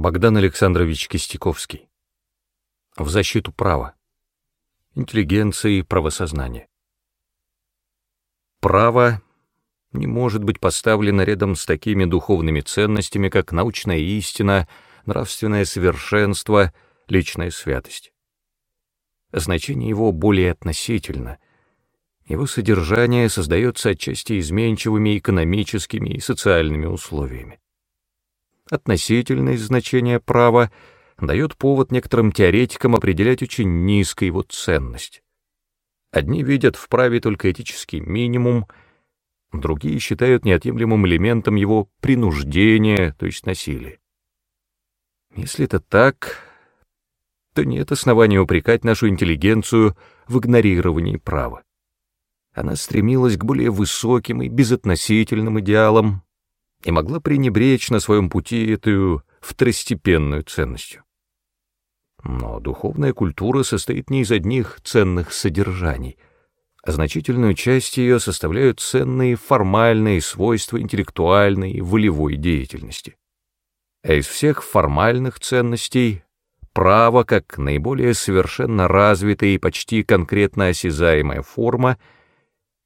Богдан Александрович Кистяковский. В защиту права. Интеллигенции и правосознания. Право не может быть поставлено рядом с такими духовными ценностями, как научная истина, нравственное совершенство, личная святость. Значение его более относительно. Его содержание создается отчасти изменчивыми экономическими и социальными условиями относительное значение права дает повод некоторым теоретикам определять очень низко его ценность. Одни видят в праве только этический минимум, другие считают неотъемлемым элементом его принуждения, то есть насилия. Если это так, то нет основания упрекать нашу интеллигенцию в игнорировании права. Она стремилась к более высоким и безотносительным идеалам, и могла пренебречь на своем пути эту второстепенную ценностью. Но духовная культура состоит не из одних ценных содержаний, а значительную часть ее составляют ценные формальные свойства интеллектуальной и волевой деятельности. А из всех формальных ценностей право, как наиболее совершенно развитая и почти конкретно осязаемая форма,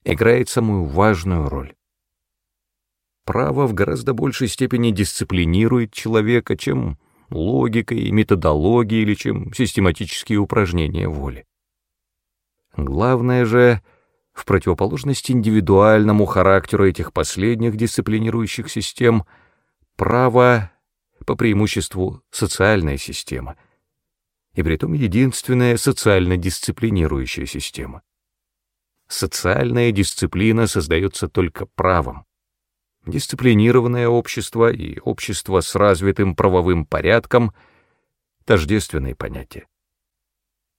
играет самую важную роль. Право в гораздо большей степени дисциплинирует человека, чем логика и методология или чем систематические упражнения воли. Главное же, в противоположность индивидуальному характеру этих последних дисциплинирующих систем, право по преимуществу социальная система, и притом единственная социально дисциплинирующая система. Социальная дисциплина создается только правом. Дисциплинированное общество и общество с развитым правовым порядком — тождественные понятия.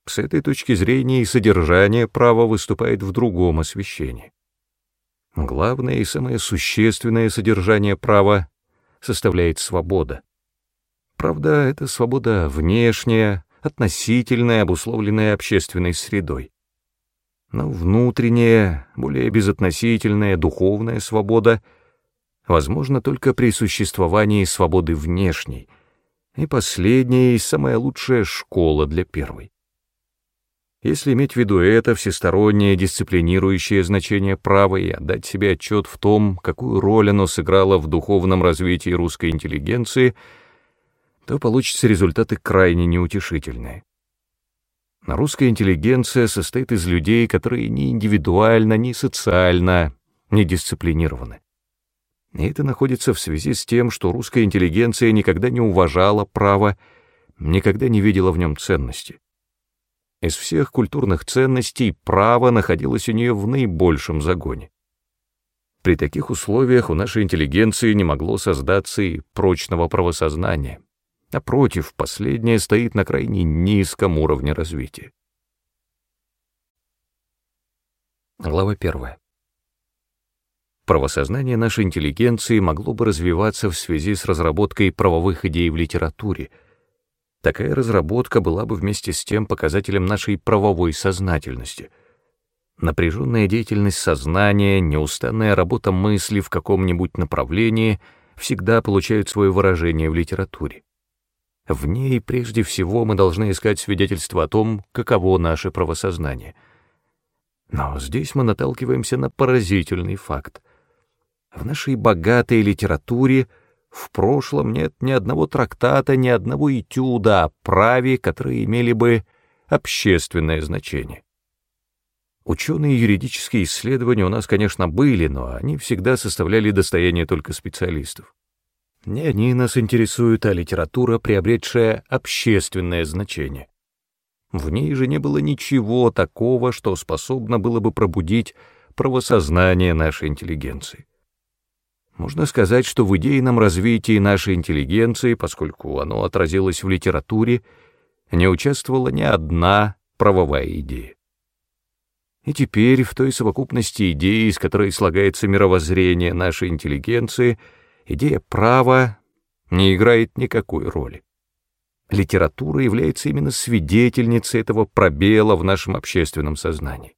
С этой точки зрения и содержание права выступает в другом освещении. Главное и самое существенное содержание права составляет свобода. Правда, это свобода внешняя, относительная, обусловленная общественной средой. Но внутренняя, более безотносительная, духовная свобода — возможно только при существовании свободы внешней, и последняя и самая лучшая школа для первой. Если иметь в виду это всестороннее дисциплинирующее значение права и отдать себе отчет в том, какую роль оно сыграло в духовном развитии русской интеллигенции, то получатся результаты крайне неутешительные. Русская интеллигенция состоит из людей, которые ни индивидуально, ни социально не дисциплинированы. И это находится в связи с тем, что русская интеллигенция никогда не уважала право, никогда не видела в нем ценности. Из всех культурных ценностей право находилось у нее в наибольшем загоне. При таких условиях у нашей интеллигенции не могло создаться и прочного правосознания. Напротив, последнее стоит на крайне низком уровне развития. Глава первая. Правосознание нашей интеллигенции могло бы развиваться в связи с разработкой правовых идей в литературе. Такая разработка была бы вместе с тем показателем нашей правовой сознательности. Напряженная деятельность сознания, неустанная работа мысли в каком-нибудь направлении всегда получают свое выражение в литературе. В ней прежде всего мы должны искать свидетельство о том, каково наше правосознание. Но здесь мы наталкиваемся на поразительный факт — в нашей богатой литературе в прошлом нет ни одного трактата, ни одного этюда о праве, которые имели бы общественное значение. Ученые юридические исследования у нас, конечно, были, но они всегда составляли достояние только специалистов. Не они нас интересуют, а литература, приобретшая общественное значение. В ней же не было ничего такого, что способно было бы пробудить правосознание нашей интеллигенции. Можно сказать, что в идейном развитии нашей интеллигенции, поскольку оно отразилось в литературе, не участвовала ни одна правовая идея. И теперь в той совокупности идей, из которой слагается мировоззрение нашей интеллигенции, идея права не играет никакой роли. Литература является именно свидетельницей этого пробела в нашем общественном сознании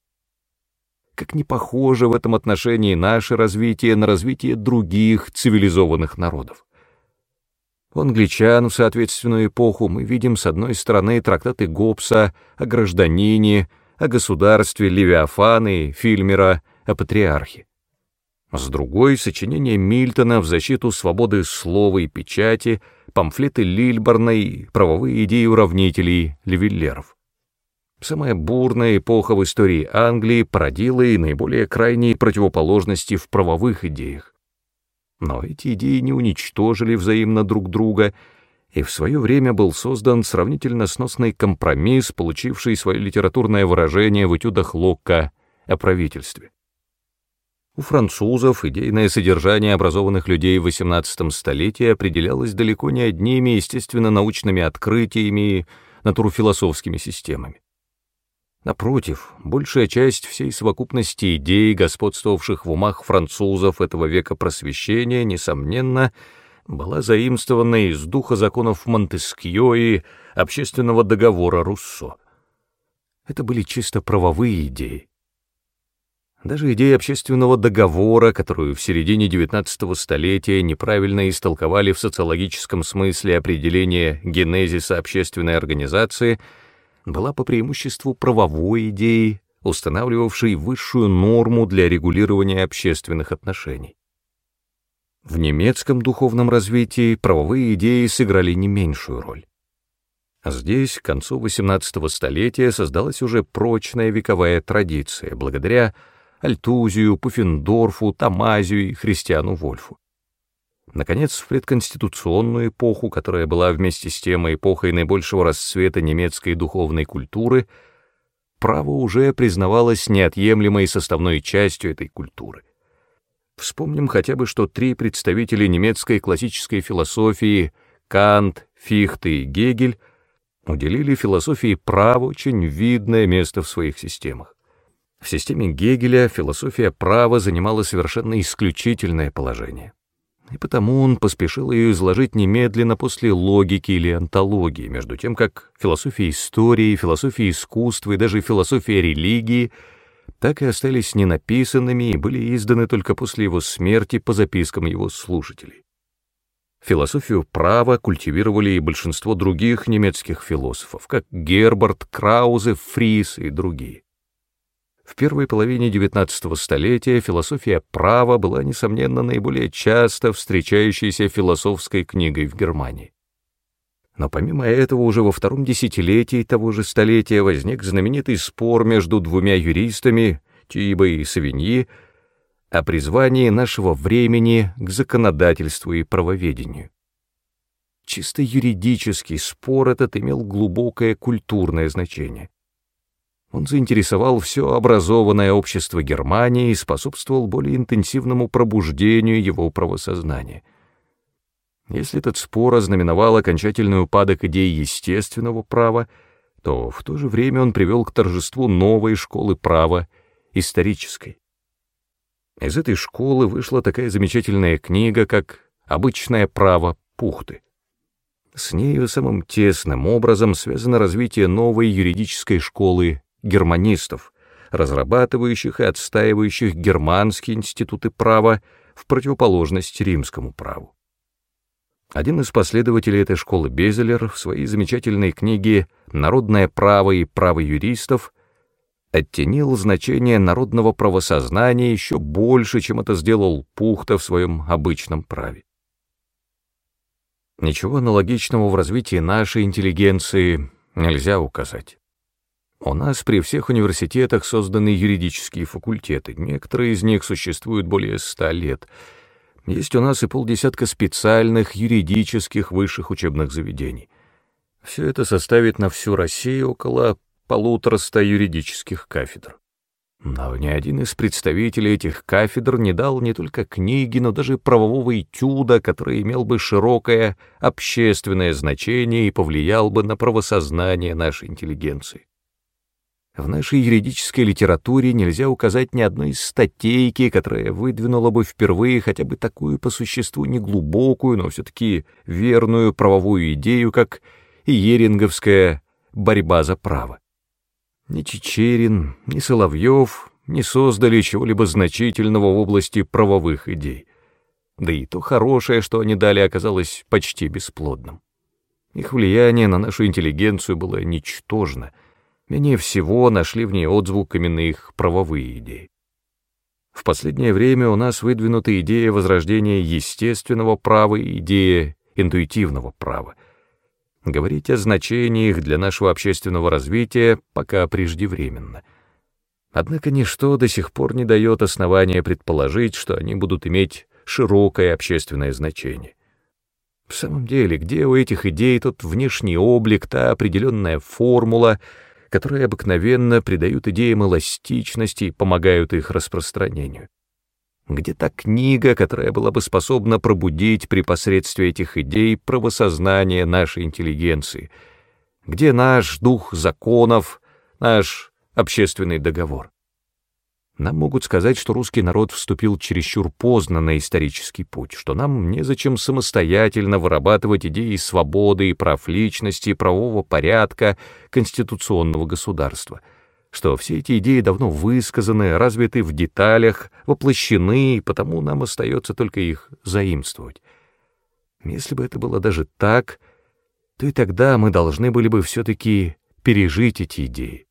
как не похоже в этом отношении наше развитие на развитие других цивилизованных народов. У англичан в соответственную эпоху мы видим с одной стороны трактаты Гоббса о гражданине, о государстве Левиафана и Фильмера о патриархе. С другой — сочинение Мильтона в защиту свободы слова и печати, памфлеты Лильборна и правовые идеи уравнителей Левиллеров. Самая бурная эпоха в истории Англии породила и наиболее крайние противоположности в правовых идеях. Но эти идеи не уничтожили взаимно друг друга, и в свое время был создан сравнительно сносный компромисс, получивший свое литературное выражение в этюдах Локка о правительстве. У французов идейное содержание образованных людей в XVIII столетии определялось далеко не одними естественно-научными открытиями и натурфилософскими системами. Напротив, большая часть всей совокупности идей, господствовавших в умах французов этого века просвещения, несомненно, была заимствована из духа законов Монтескьё и общественного договора Руссо. Это были чисто правовые идеи. Даже идея общественного договора, которую в середине XIX столетия неправильно истолковали в социологическом смысле определения генезиса общественной организации — была по преимуществу правовой идеей, устанавливавшей высшую норму для регулирования общественных отношений. В немецком духовном развитии правовые идеи сыграли не меньшую роль. Здесь, к концу XVIII столетия, создалась уже прочная вековая традиция, благодаря Альтузию, Пуффендорфу, Тамазию и Христиану Вольфу. Наконец, в предконституционную эпоху, которая была вместе с тем эпохой наибольшего расцвета немецкой духовной культуры, право уже признавалось неотъемлемой составной частью этой культуры. Вспомним хотя бы, что три представителя немецкой классической философии — Кант, Фихте и Гегель — уделили философии права очень видное место в своих системах. В системе Гегеля философия права занимала совершенно исключительное положение и потому он поспешил ее изложить немедленно после логики или антологии, между тем как философия истории, философия искусства и даже философия религии так и остались ненаписанными и были изданы только после его смерти по запискам его слушателей. Философию права культивировали и большинство других немецких философов, как Гербарт, Краузе, Фрис и другие. В первой половине XIX столетия философия права была, несомненно, наиболее часто встречающейся философской книгой в Германии. Но помимо этого уже во втором десятилетии того же столетия возник знаменитый спор между двумя юристами, Тиба и Савиньи, о призвании нашего времени к законодательству и правоведению. Чисто юридический спор этот имел глубокое культурное значение. Он заинтересовал все образованное общество Германии и способствовал более интенсивному пробуждению его правосознания. Если этот спор ознаменовал окончательный упадок идей естественного права, то в то же время он привел к торжеству новой школы права, исторической. Из этой школы вышла такая замечательная книга, как «Обычное право Пухты». С нею самым тесным образом связано развитие новой юридической школы германистов, разрабатывающих и отстаивающих германские институты права в противоположность римскому праву. Один из последователей этой школы Безелер в своей замечательной книге «Народное право и право юристов» оттенил значение народного правосознания еще больше, чем это сделал Пухта в своем обычном праве. Ничего аналогичного в развитии нашей интеллигенции нельзя указать. У нас при всех университетах созданы юридические факультеты, некоторые из них существуют более ста лет. Есть у нас и полдесятка специальных юридических высших учебных заведений. Все это составит на всю Россию около полутораста юридических кафедр. Но ни один из представителей этих кафедр не дал не только книги, но даже правового этюда, который имел бы широкое общественное значение и повлиял бы на правосознание нашей интеллигенции. В нашей юридической литературе нельзя указать ни одной статейки, которая выдвинула бы впервые хотя бы такую по существу неглубокую, но все-таки верную правовую идею, как иеринговская борьба за право. Ни Чечерин, ни Соловьев не создали чего-либо значительного в области правовых идей. да и то хорошее, что они дали, оказалось почти бесплодным. Их влияние на нашу интеллигенцию было ничтожно. Менее всего нашли в ней отзвук именно их правовые идеи. В последнее время у нас выдвинута идея возрождения естественного права и идея интуитивного права. Говорить о значении их для нашего общественного развития пока преждевременно. Однако ничто до сих пор не дает основания предположить, что они будут иметь широкое общественное значение. В самом деле, где у этих идей тот внешний облик, та определенная формула, которые обыкновенно придают идеям эластичности и помогают их распространению? Где та книга, которая была бы способна пробудить при посредстве этих идей правосознание нашей интеллигенции? Где наш дух законов, наш общественный договор? Нам могут сказать, что русский народ вступил чересчур поздно на исторический путь, что нам незачем самостоятельно вырабатывать идеи свободы и прав личности, правового порядка, конституционного государства, что все эти идеи давно высказаны, развиты в деталях, воплощены, и потому нам остается только их заимствовать. Если бы это было даже так, то и тогда мы должны были бы все-таки пережить эти идеи.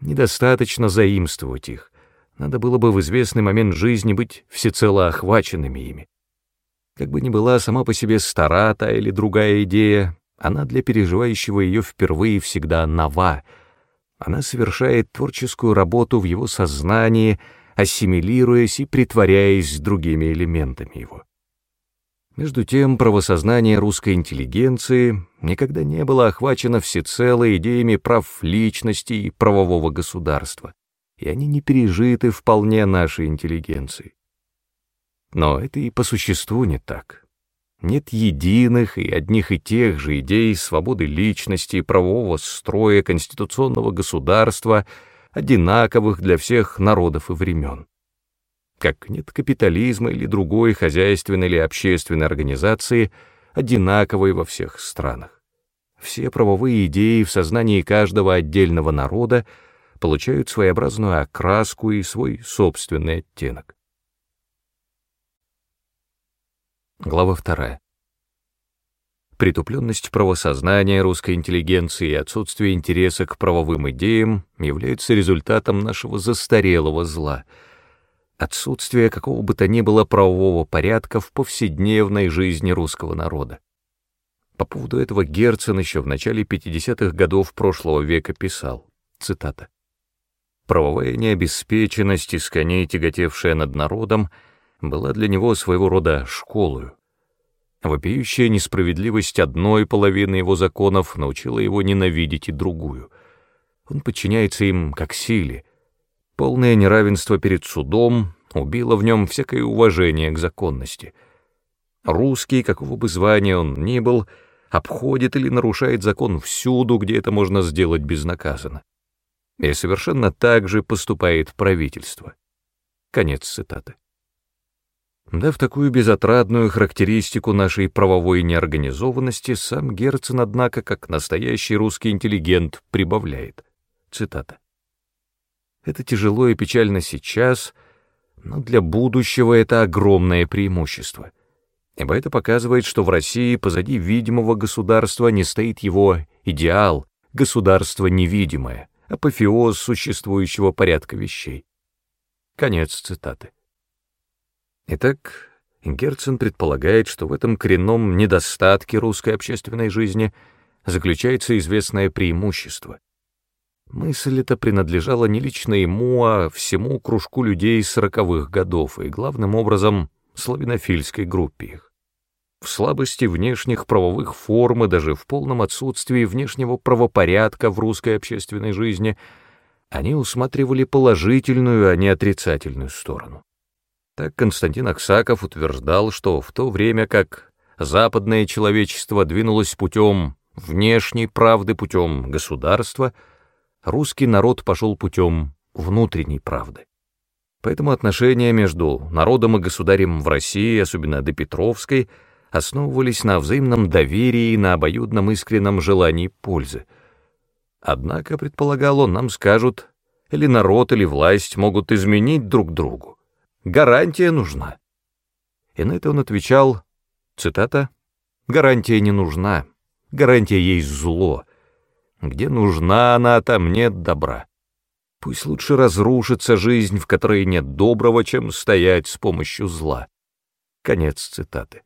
Недостаточно заимствовать их, надо было бы в известный момент жизни быть всецело охваченными ими. Как бы ни была сама по себе стара та или другая идея, она для переживающего ее впервые всегда нова. Она совершает творческую работу в его сознании, ассимилируясь и притворяясь другими элементами его. Между тем, правосознание русской интеллигенции никогда не было охвачено всецело идеями прав личности и правового государства и они не пережиты вполне нашей интеллигенцией. Но это и по существу не так. Нет единых и одних и тех же идей свободы личности, правового строя, конституционного государства, одинаковых для всех народов и времен. Как нет капитализма или другой хозяйственной или общественной организации, одинаковой во всех странах. Все правовые идеи в сознании каждого отдельного народа получают своеобразную окраску и свой собственный оттенок. Глава вторая. Притупленность правосознания русской интеллигенции и отсутствие интереса к правовым идеям являются результатом нашего застарелого зла, отсутствия какого бы то ни было правового порядка в повседневной жизни русского народа. По поводу этого Герцен еще в начале 50-х годов прошлого века писал, цитата, Правовая необеспеченность, из коней тяготевшая над народом, была для него своего рода школою. Вопиющая несправедливость одной половины его законов научила его ненавидеть и другую. Он подчиняется им как силе. Полное неравенство перед судом убило в нем всякое уважение к законности. Русский, какого бы звания он ни был, обходит или нарушает закон всюду, где это можно сделать безнаказанно. И совершенно так же поступает правительство. Конец цитаты. Дав такую безотрадную характеристику нашей правовой неорганизованности, сам Герцен, однако, как настоящий русский интеллигент, прибавляет. Цитата. «Это тяжело и печально сейчас, но для будущего это огромное преимущество, ибо это показывает, что в России позади видимого государства не стоит его идеал, государство невидимое, апофеоз существующего порядка вещей. Конец цитаты. Итак, Герцен предполагает, что в этом коренном недостатке русской общественной жизни заключается известное преимущество. Мысль эта принадлежала не лично ему, а всему кружку людей сороковых годов и, главным образом, славянофильской группе их в слабости внешних правовых форм и даже в полном отсутствии внешнего правопорядка в русской общественной жизни, они усматривали положительную, а не отрицательную сторону. Так Константин Аксаков утверждал, что в то время как западное человечество двинулось путем внешней правды, путем государства, русский народ пошел путем внутренней правды. Поэтому отношения между народом и государем в России, особенно до Петровской, основывались на взаимном доверии и на обоюдном искреннем желании пользы. Однако, предполагал он, нам скажут, или народ, или власть могут изменить друг другу. Гарантия нужна. И на это он отвечал, цитата, «Гарантия не нужна, гарантия есть зло. Где нужна она, там нет добра. Пусть лучше разрушится жизнь, в которой нет доброго, чем стоять с помощью зла». Конец цитаты.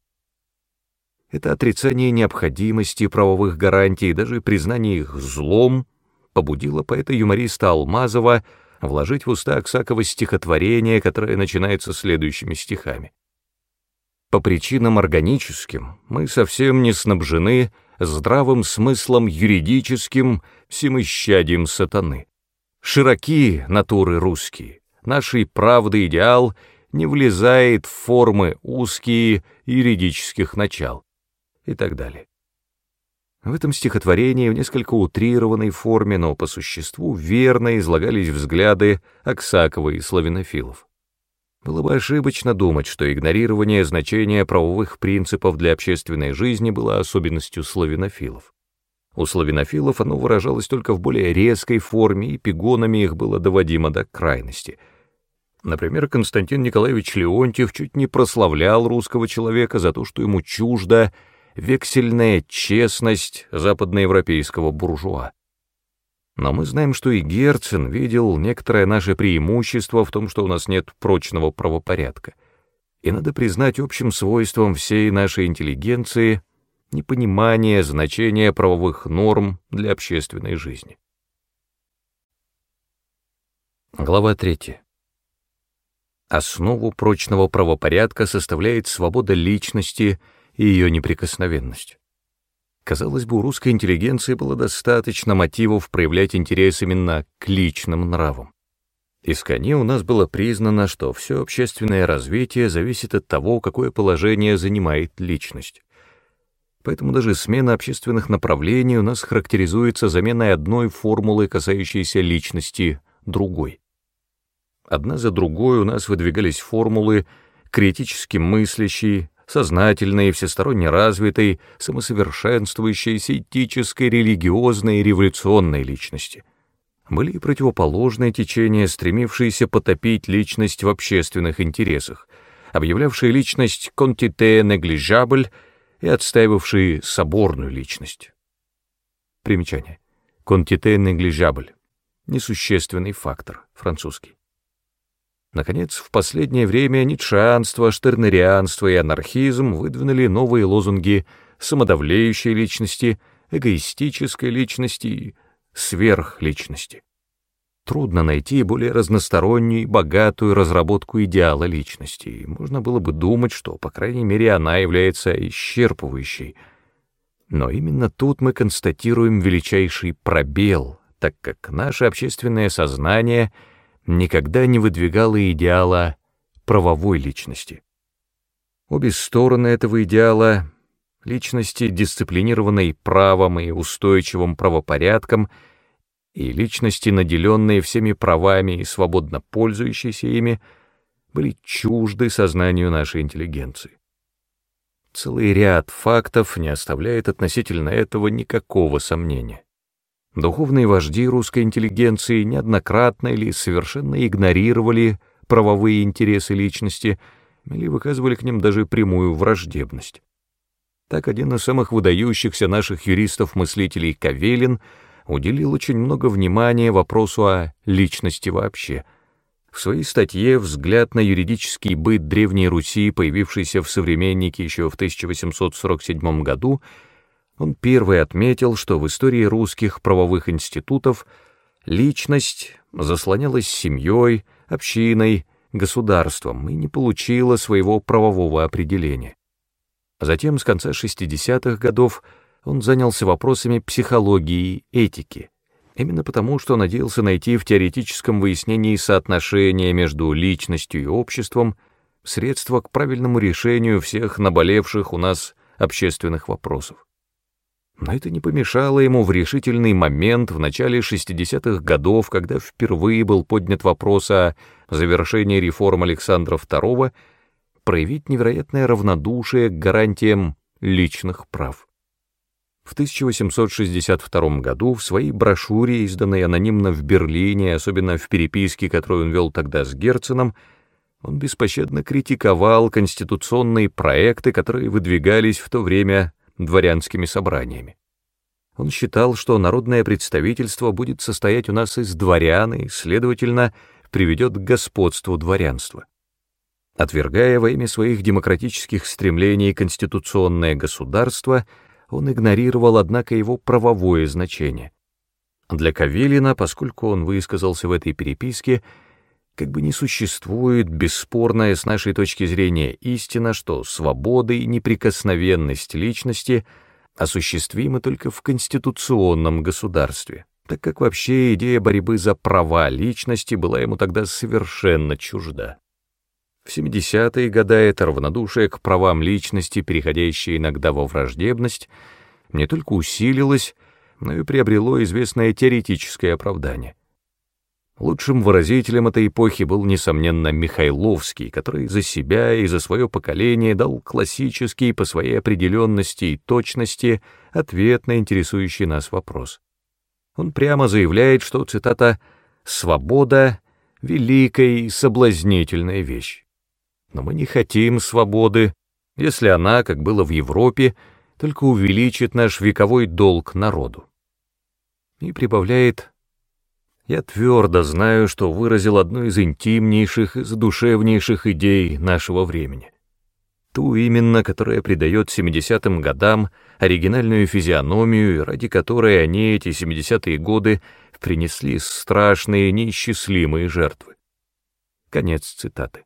Это отрицание необходимости правовых гарантий, даже признание их злом, побудило поэта-юмориста Алмазова вложить в уста Аксакова стихотворение, которое начинается следующими стихами. По причинам органическим мы совсем не снабжены здравым смыслом юридическим всемыщадием сатаны. Широки натуры русские, нашей правды идеал не влезает в формы узкие юридических начал и так далее. В этом стихотворении в несколько утрированной форме, но по существу верно излагались взгляды Аксакова и славянофилов. Было бы ошибочно думать, что игнорирование значения правовых принципов для общественной жизни было особенностью славянофилов. У славянофилов оно выражалось только в более резкой форме, и пигонами их было доводимо до крайности. Например, Константин Николаевич Леонтьев чуть не прославлял русского человека за то, что ему чуждо вексельная честность западноевропейского буржуа. Но мы знаем, что и Герцен видел некоторое наше преимущество в том, что у нас нет прочного правопорядка. И надо признать общим свойством всей нашей интеллигенции непонимание значения правовых норм для общественной жизни. Глава 3. Основу прочного правопорядка составляет свобода личности и ее неприкосновенность. Казалось бы, у русской интеллигенции было достаточно мотивов проявлять интерес именно к личным нравам. Исконе у нас было признано, что все общественное развитие зависит от того, какое положение занимает личность. Поэтому даже смена общественных направлений у нас характеризуется заменой одной формулы, касающейся личности, другой. Одна за другой у нас выдвигались формулы критически мыслящей, сознательной, всесторонне развитой, самосовершенствующейся, этической, религиозной и революционной личности. Были и противоположные течения, стремившиеся потопить личность в общественных интересах, объявлявшие личность «контите неглижабль» и отстаивавшие соборную личность. Примечание. «Контите неглижабль» — несущественный фактор, французский. Наконец, в последнее время ницшеанство, штернерианство и анархизм выдвинули новые лозунги самодавлеющей личности, эгоистической личности и сверхличности. Трудно найти более разностороннюю, богатую разработку идеала личности, и можно было бы думать, что, по крайней мере, она является исчерпывающей. Но именно тут мы констатируем величайший пробел, так как наше общественное сознание — никогда не выдвигала идеала правовой личности. Обе стороны этого идеала — личности, дисциплинированной правом и устойчивым правопорядком, и личности, наделенные всеми правами и свободно пользующиеся ими, были чужды сознанию нашей интеллигенции. Целый ряд фактов не оставляет относительно этого никакого сомнения. Духовные вожди русской интеллигенции неоднократно или совершенно игнорировали правовые интересы личности или выказывали к ним даже прямую враждебность. Так один из самых выдающихся наших юристов-мыслителей Кавелин уделил очень много внимания вопросу о личности вообще. В своей статье «Взгляд на юридический быт Древней Руси», появившейся в «Современнике» еще в 1847 году, он первый отметил, что в истории русских правовых институтов личность заслонялась семьей, общиной, государством и не получила своего правового определения. Затем, с конца 60-х годов, он занялся вопросами психологии и этики, именно потому, что надеялся найти в теоретическом выяснении соотношения между личностью и обществом средства к правильному решению всех наболевших у нас общественных вопросов. Но это не помешало ему в решительный момент в начале 60-х годов, когда впервые был поднят вопрос о завершении реформ Александра II, проявить невероятное равнодушие к гарантиям личных прав. В 1862 году в своей брошюре, изданной анонимно в Берлине, особенно в переписке, которую он вел тогда с Герценом, Он беспощадно критиковал конституционные проекты, которые выдвигались в то время дворянскими собраниями. Он считал, что народное представительство будет состоять у нас из дворян и, следовательно, приведет к господству дворянства. Отвергая во имя своих демократических стремлений конституционное государство, он игнорировал, однако, его правовое значение. Для Кавелина, поскольку он высказался в этой переписке, как бы не существует бесспорная с нашей точки зрения истина, что свобода и неприкосновенность личности осуществимы только в конституционном государстве, так как вообще идея борьбы за права личности была ему тогда совершенно чужда. В 70-е годы это равнодушие к правам личности, переходящее иногда во враждебность, не только усилилось, но и приобрело известное теоретическое оправдание. Лучшим выразителем этой эпохи был, несомненно, Михайловский, который за себя и за свое поколение дал классический по своей определенности и точности ответ на интересующий нас вопрос. Он прямо заявляет, что, цитата, «свобода — великая и соблазнительная вещь». Но мы не хотим свободы, если она, как было в Европе, только увеличит наш вековой долг народу. И прибавляет я твердо знаю, что выразил одну из интимнейших и задушевнейших идей нашего времени. Ту именно, которая придает 70-м годам оригинальную физиономию, ради которой они эти 70-е годы принесли страшные неисчислимые жертвы. Конец цитаты.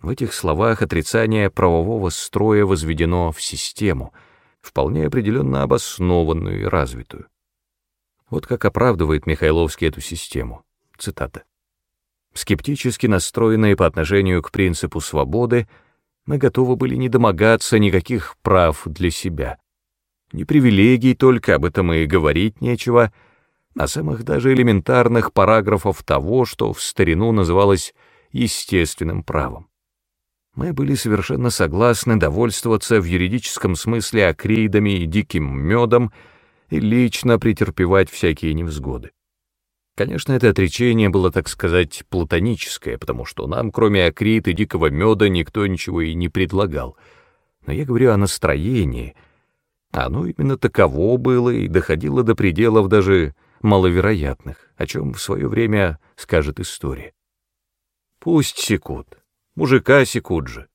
В этих словах отрицание правового строя возведено в систему, вполне определенно обоснованную и развитую. Вот как оправдывает Михайловский эту систему. Цитата. «Скептически настроенные по отношению к принципу свободы, мы готовы были не домогаться никаких прав для себя. Не привилегий только, об этом и говорить нечего, а самых даже элементарных параграфов того, что в старину называлось естественным правом. Мы были совершенно согласны довольствоваться в юридическом смысле акридами и диким медом, и лично претерпевать всякие невзгоды. Конечно, это отречение было, так сказать, платоническое, потому что нам, кроме акрит и дикого меда, никто ничего и не предлагал. Но я говорю о настроении. Оно именно таково было и доходило до пределов даже маловероятных, о чем в свое время скажет история. Пусть секут, мужика секут же.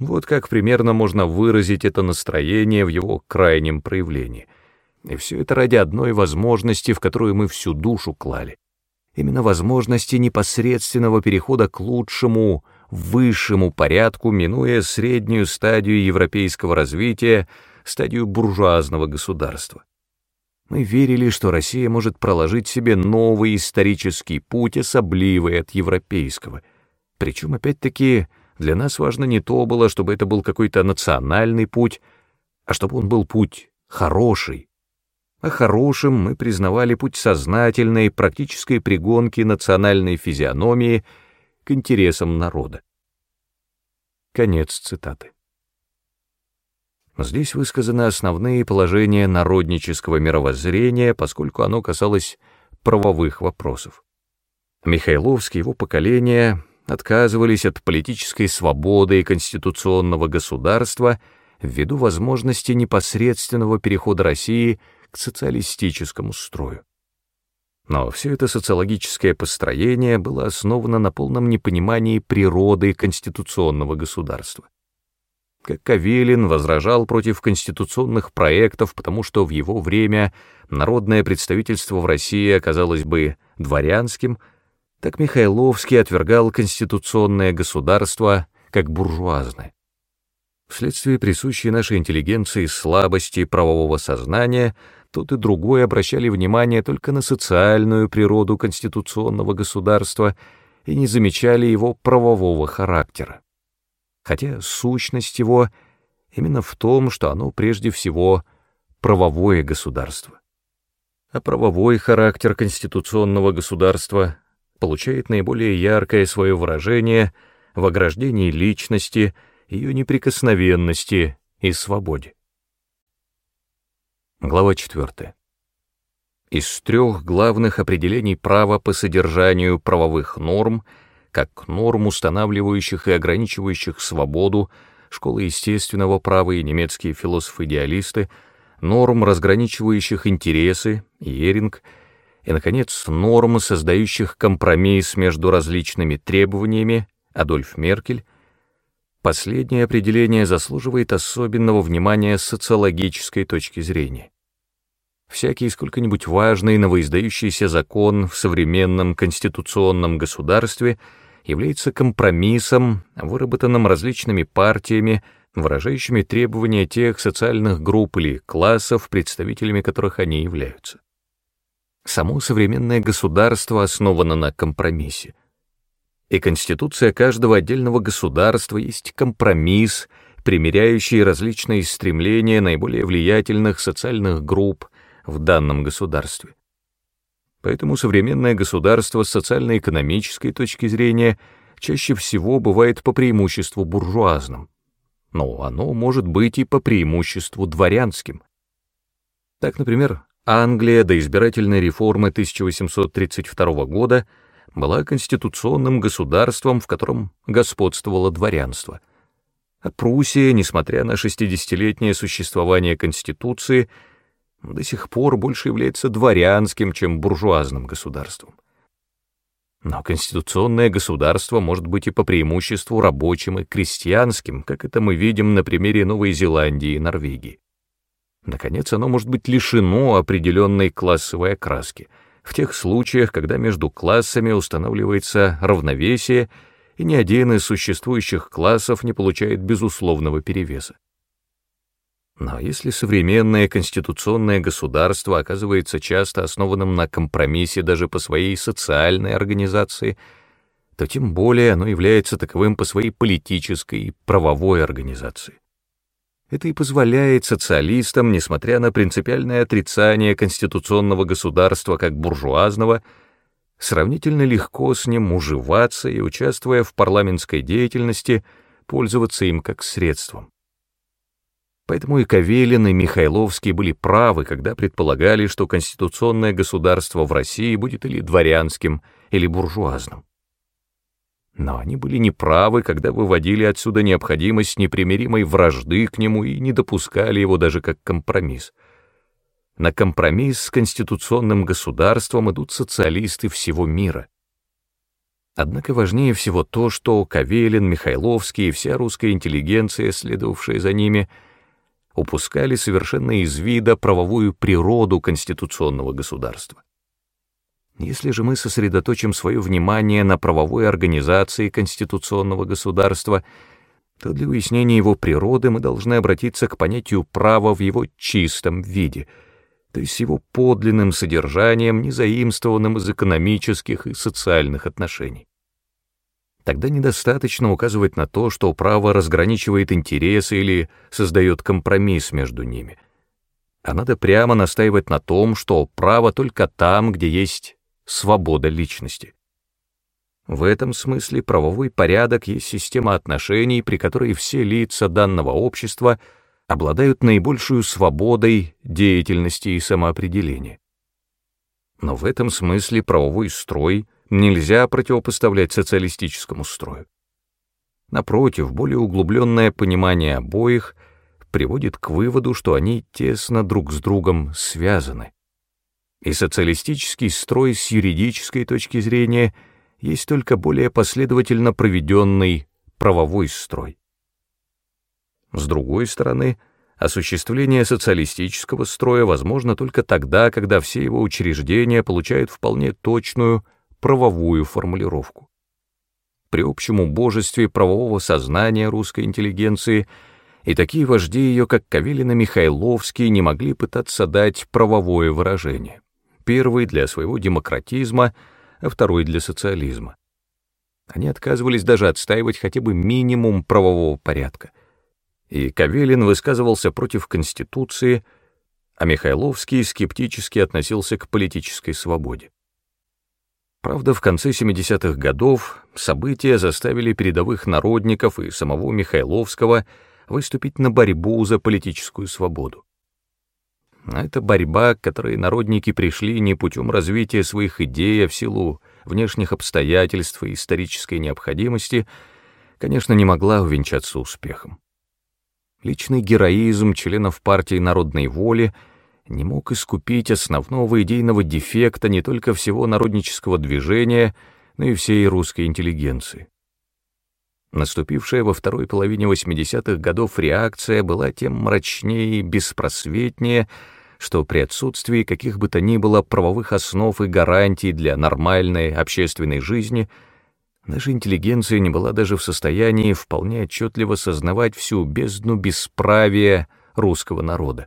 Вот как примерно можно выразить это настроение в его крайнем проявлении — и все это ради одной возможности, в которую мы всю душу клали. Именно возможности непосредственного перехода к лучшему, высшему порядку, минуя среднюю стадию европейского развития, стадию буржуазного государства. Мы верили, что Россия может проложить себе новый исторический путь, особливый от европейского. Причем, опять-таки, для нас важно не то было, чтобы это был какой-то национальный путь, а чтобы он был путь хороший, а хорошим мы признавали путь сознательной практической пригонки национальной физиономии к интересам народа. Конец цитаты. Здесь высказаны основные положения народнического мировоззрения, поскольку оно касалось правовых вопросов. Михайловский и его поколение отказывались от политической свободы и конституционного государства ввиду возможности непосредственного перехода России к социалистическому строю. Но все это социологическое построение было основано на полном непонимании природы конституционного государства. Как Кавелин возражал против конституционных проектов, потому что в его время народное представительство в России оказалось бы дворянским, так Михайловский отвергал конституционное государство как буржуазное. Вследствие присущей нашей интеллигенции слабости правового сознания — тот и другой обращали внимание только на социальную природу конституционного государства и не замечали его правового характера. Хотя сущность его именно в том, что оно прежде всего правовое государство. А правовой характер конституционного государства получает наиболее яркое свое выражение в ограждении личности, ее неприкосновенности и свободе. Глава 4. Из трех главных определений права по содержанию правовых норм, как норм, устанавливающих и ограничивающих свободу, школы естественного права и немецкие философы-идеалисты, норм, разграничивающих интересы, Еринг, и, наконец, норм, создающих компромисс между различными требованиями, Адольф Меркель, последнее определение заслуживает особенного внимания с социологической точки зрения. Всякий сколько-нибудь важный новоиздающийся закон в современном конституционном государстве является компромиссом, выработанным различными партиями, выражающими требования тех социальных групп или классов, представителями которых они являются. Само современное государство основано на компромиссе. И конституция каждого отдельного государства есть компромисс, примиряющий различные стремления наиболее влиятельных социальных групп, в данном государстве. Поэтому современное государство с социально-экономической точки зрения чаще всего бывает по преимуществу буржуазным, но оно может быть и по преимуществу дворянским. Так, например, Англия до избирательной реформы 1832 года была конституционным государством, в котором господствовало дворянство. А Пруссия, несмотря на 60-летнее существование Конституции, до сих пор больше является дворянским, чем буржуазным государством. Но конституционное государство может быть и по преимуществу рабочим и крестьянским, как это мы видим на примере Новой Зеландии и Норвегии. Наконец, оно может быть лишено определенной классовой окраски, в тех случаях, когда между классами устанавливается равновесие, и ни один из существующих классов не получает безусловного перевеса. Но если современное конституционное государство оказывается часто основанным на компромиссе даже по своей социальной организации, то тем более оно является таковым по своей политической и правовой организации. Это и позволяет социалистам, несмотря на принципиальное отрицание конституционного государства как буржуазного, сравнительно легко с ним уживаться и, участвуя в парламентской деятельности, пользоваться им как средством. Поэтому и Кавелин, и Михайловский были правы, когда предполагали, что конституционное государство в России будет или дворянским, или буржуазным. Но они были неправы, когда выводили отсюда необходимость непримиримой вражды к нему и не допускали его даже как компромисс. На компромисс с конституционным государством идут социалисты всего мира. Однако важнее всего то, что Кавелин, Михайловский и вся русская интеллигенция, следовавшая за ними, — упускали совершенно из вида правовую природу конституционного государства. Если же мы сосредоточим свое внимание на правовой организации конституционного государства, то для выяснения его природы мы должны обратиться к понятию права в его чистом виде, то есть его подлинным содержанием, незаимствованным из экономических и социальных отношений. Тогда недостаточно указывать на то, что право разграничивает интересы или создает компромисс между ними. А надо прямо настаивать на том, что право только там, где есть свобода личности. В этом смысле правовой порядок есть система отношений, при которой все лица данного общества обладают наибольшую свободой деятельности и самоопределения. Но в этом смысле правовой строй — нельзя противопоставлять социалистическому строю. Напротив, более углубленное понимание обоих приводит к выводу, что они тесно друг с другом связаны. И социалистический строй с юридической точки зрения есть только более последовательно проведенный правовой строй. С другой стороны, осуществление социалистического строя возможно только тогда, когда все его учреждения получают вполне точную правовую формулировку. При общем убожестве правового сознания русской интеллигенции и такие вожди ее, как Кавелин и Михайловский, не могли пытаться дать правовое выражение. Первый для своего демократизма, а второй для социализма. Они отказывались даже отстаивать хотя бы минимум правового порядка. И Кавелин высказывался против Конституции, а Михайловский скептически относился к политической свободе. Правда, в конце 70-х годов события заставили передовых народников и самого Михайловского выступить на борьбу за политическую свободу. А это борьба, к которой народники пришли не путем развития своих идей, а в силу внешних обстоятельств и исторической необходимости, конечно, не могла увенчаться успехом. Личный героизм членов партии народной воли не мог искупить основного идейного дефекта не только всего народнического движения, но и всей русской интеллигенции. Наступившая во второй половине 80-х годов реакция была тем мрачнее и беспросветнее, что при отсутствии каких бы то ни было правовых основ и гарантий для нормальной общественной жизни — Наша интеллигенция не была даже в состоянии вполне отчетливо сознавать всю бездну бесправия русского народа.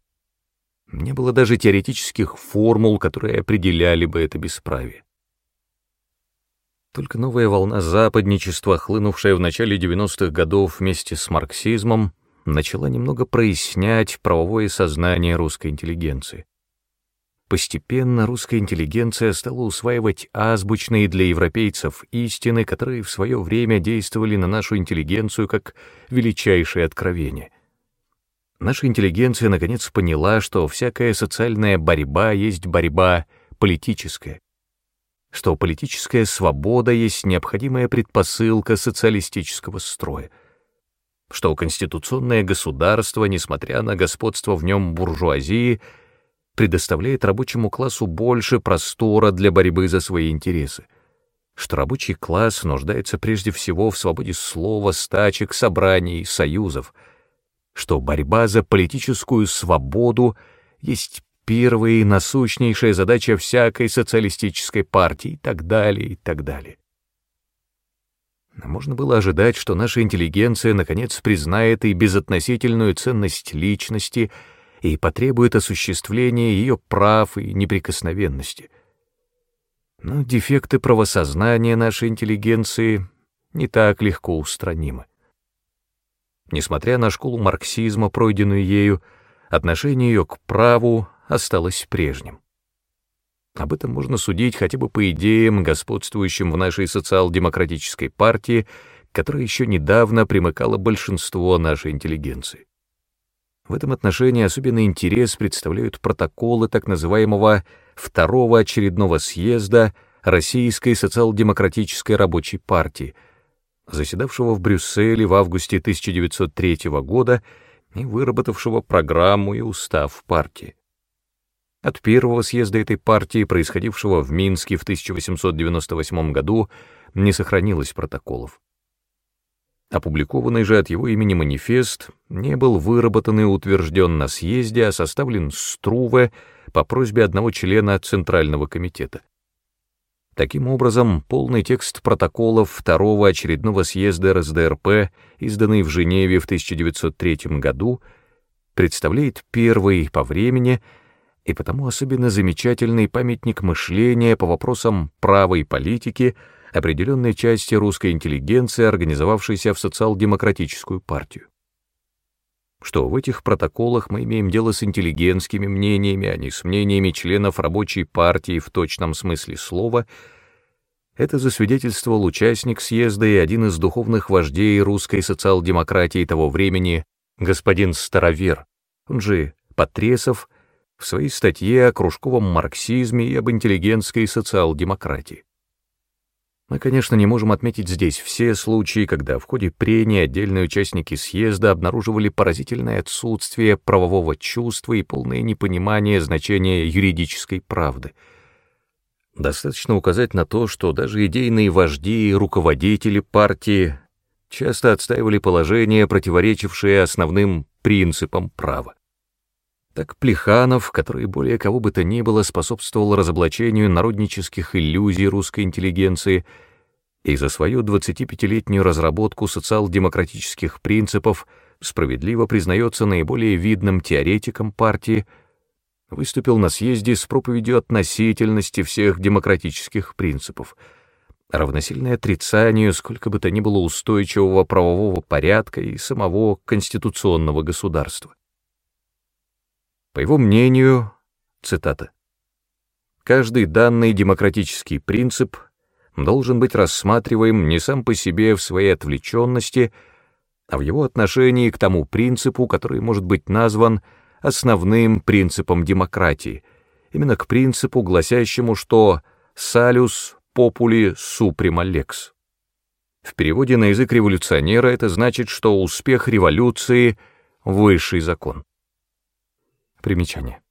Не было даже теоретических формул, которые определяли бы это бесправие. Только новая волна западничества, хлынувшая в начале 90-х годов вместе с марксизмом, начала немного прояснять правовое сознание русской интеллигенции. Постепенно русская интеллигенция стала усваивать азбучные для европейцев истины, которые в свое время действовали на нашу интеллигенцию как величайшее откровение. Наша интеллигенция наконец поняла, что всякая социальная борьба есть борьба политическая, что политическая свобода есть необходимая предпосылка социалистического строя, что конституционное государство, несмотря на господство в нем буржуазии, предоставляет рабочему классу больше простора для борьбы за свои интересы, что рабочий класс нуждается прежде всего в свободе слова, стачек, собраний, союзов, что борьба за политическую свободу есть первая и насущнейшая задача всякой социалистической партии и так далее, и так далее. Можно было ожидать, что наша интеллигенция наконец признает и безотносительную ценность личности — и потребует осуществления ее прав и неприкосновенности. Но дефекты правосознания нашей интеллигенции не так легко устранимы. Несмотря на школу марксизма, пройденную ею, отношение ее к праву осталось прежним. Об этом можно судить хотя бы по идеям, господствующим в нашей социал-демократической партии, которая еще недавно примыкала большинство нашей интеллигенции. В этом отношении особенный интерес представляют протоколы так называемого Второго очередного съезда Российской социал-демократической рабочей партии, заседавшего в Брюсселе в августе 1903 года и выработавшего программу и устав партии. От первого съезда этой партии, происходившего в Минске в 1898 году, не сохранилось протоколов. Опубликованный же от его имени манифест не был выработан и утвержден на съезде, а составлен Струве по просьбе одного члена Центрального комитета. Таким образом, полный текст протоколов второго очередного съезда РСДРП, изданный в Женеве в 1903 году, представляет первый по времени и потому особенно замечательный памятник мышления по вопросам правой политики — определенной части русской интеллигенции, организовавшейся в социал-демократическую партию. Что в этих протоколах мы имеем дело с интеллигентскими мнениями, а не с мнениями членов рабочей партии в точном смысле слова, это засвидетельствовал участник съезда и один из духовных вождей русской социал-демократии того времени, господин Старовер, он же Потресов, в своей статье о кружковом марксизме и об интеллигентской социал-демократии. Мы, конечно, не можем отметить здесь все случаи, когда в ходе прений отдельные участники съезда обнаруживали поразительное отсутствие правового чувства и полное непонимание значения юридической правды. Достаточно указать на то, что даже идейные вожди и руководители партии часто отстаивали положения, противоречившие основным принципам права. Так Плеханов, который более кого бы то ни было способствовал разоблачению народнических иллюзий русской интеллигенции и за свою 25-летнюю разработку социал-демократических принципов справедливо признается наиболее видным теоретиком партии, выступил на съезде с проповедью относительности всех демократических принципов, равносильной отрицанию сколько бы то ни было устойчивого правового порядка и самого конституционного государства. По его мнению, цитата, «каждый данный демократический принцип должен быть рассматриваем не сам по себе в своей отвлеченности, а в его отношении к тому принципу, который может быть назван основным принципом демократии, именно к принципу, гласящему, что «салюс попули суприма лекс. В переводе на язык революционера это значит, что успех революции — высший закон. Примечание.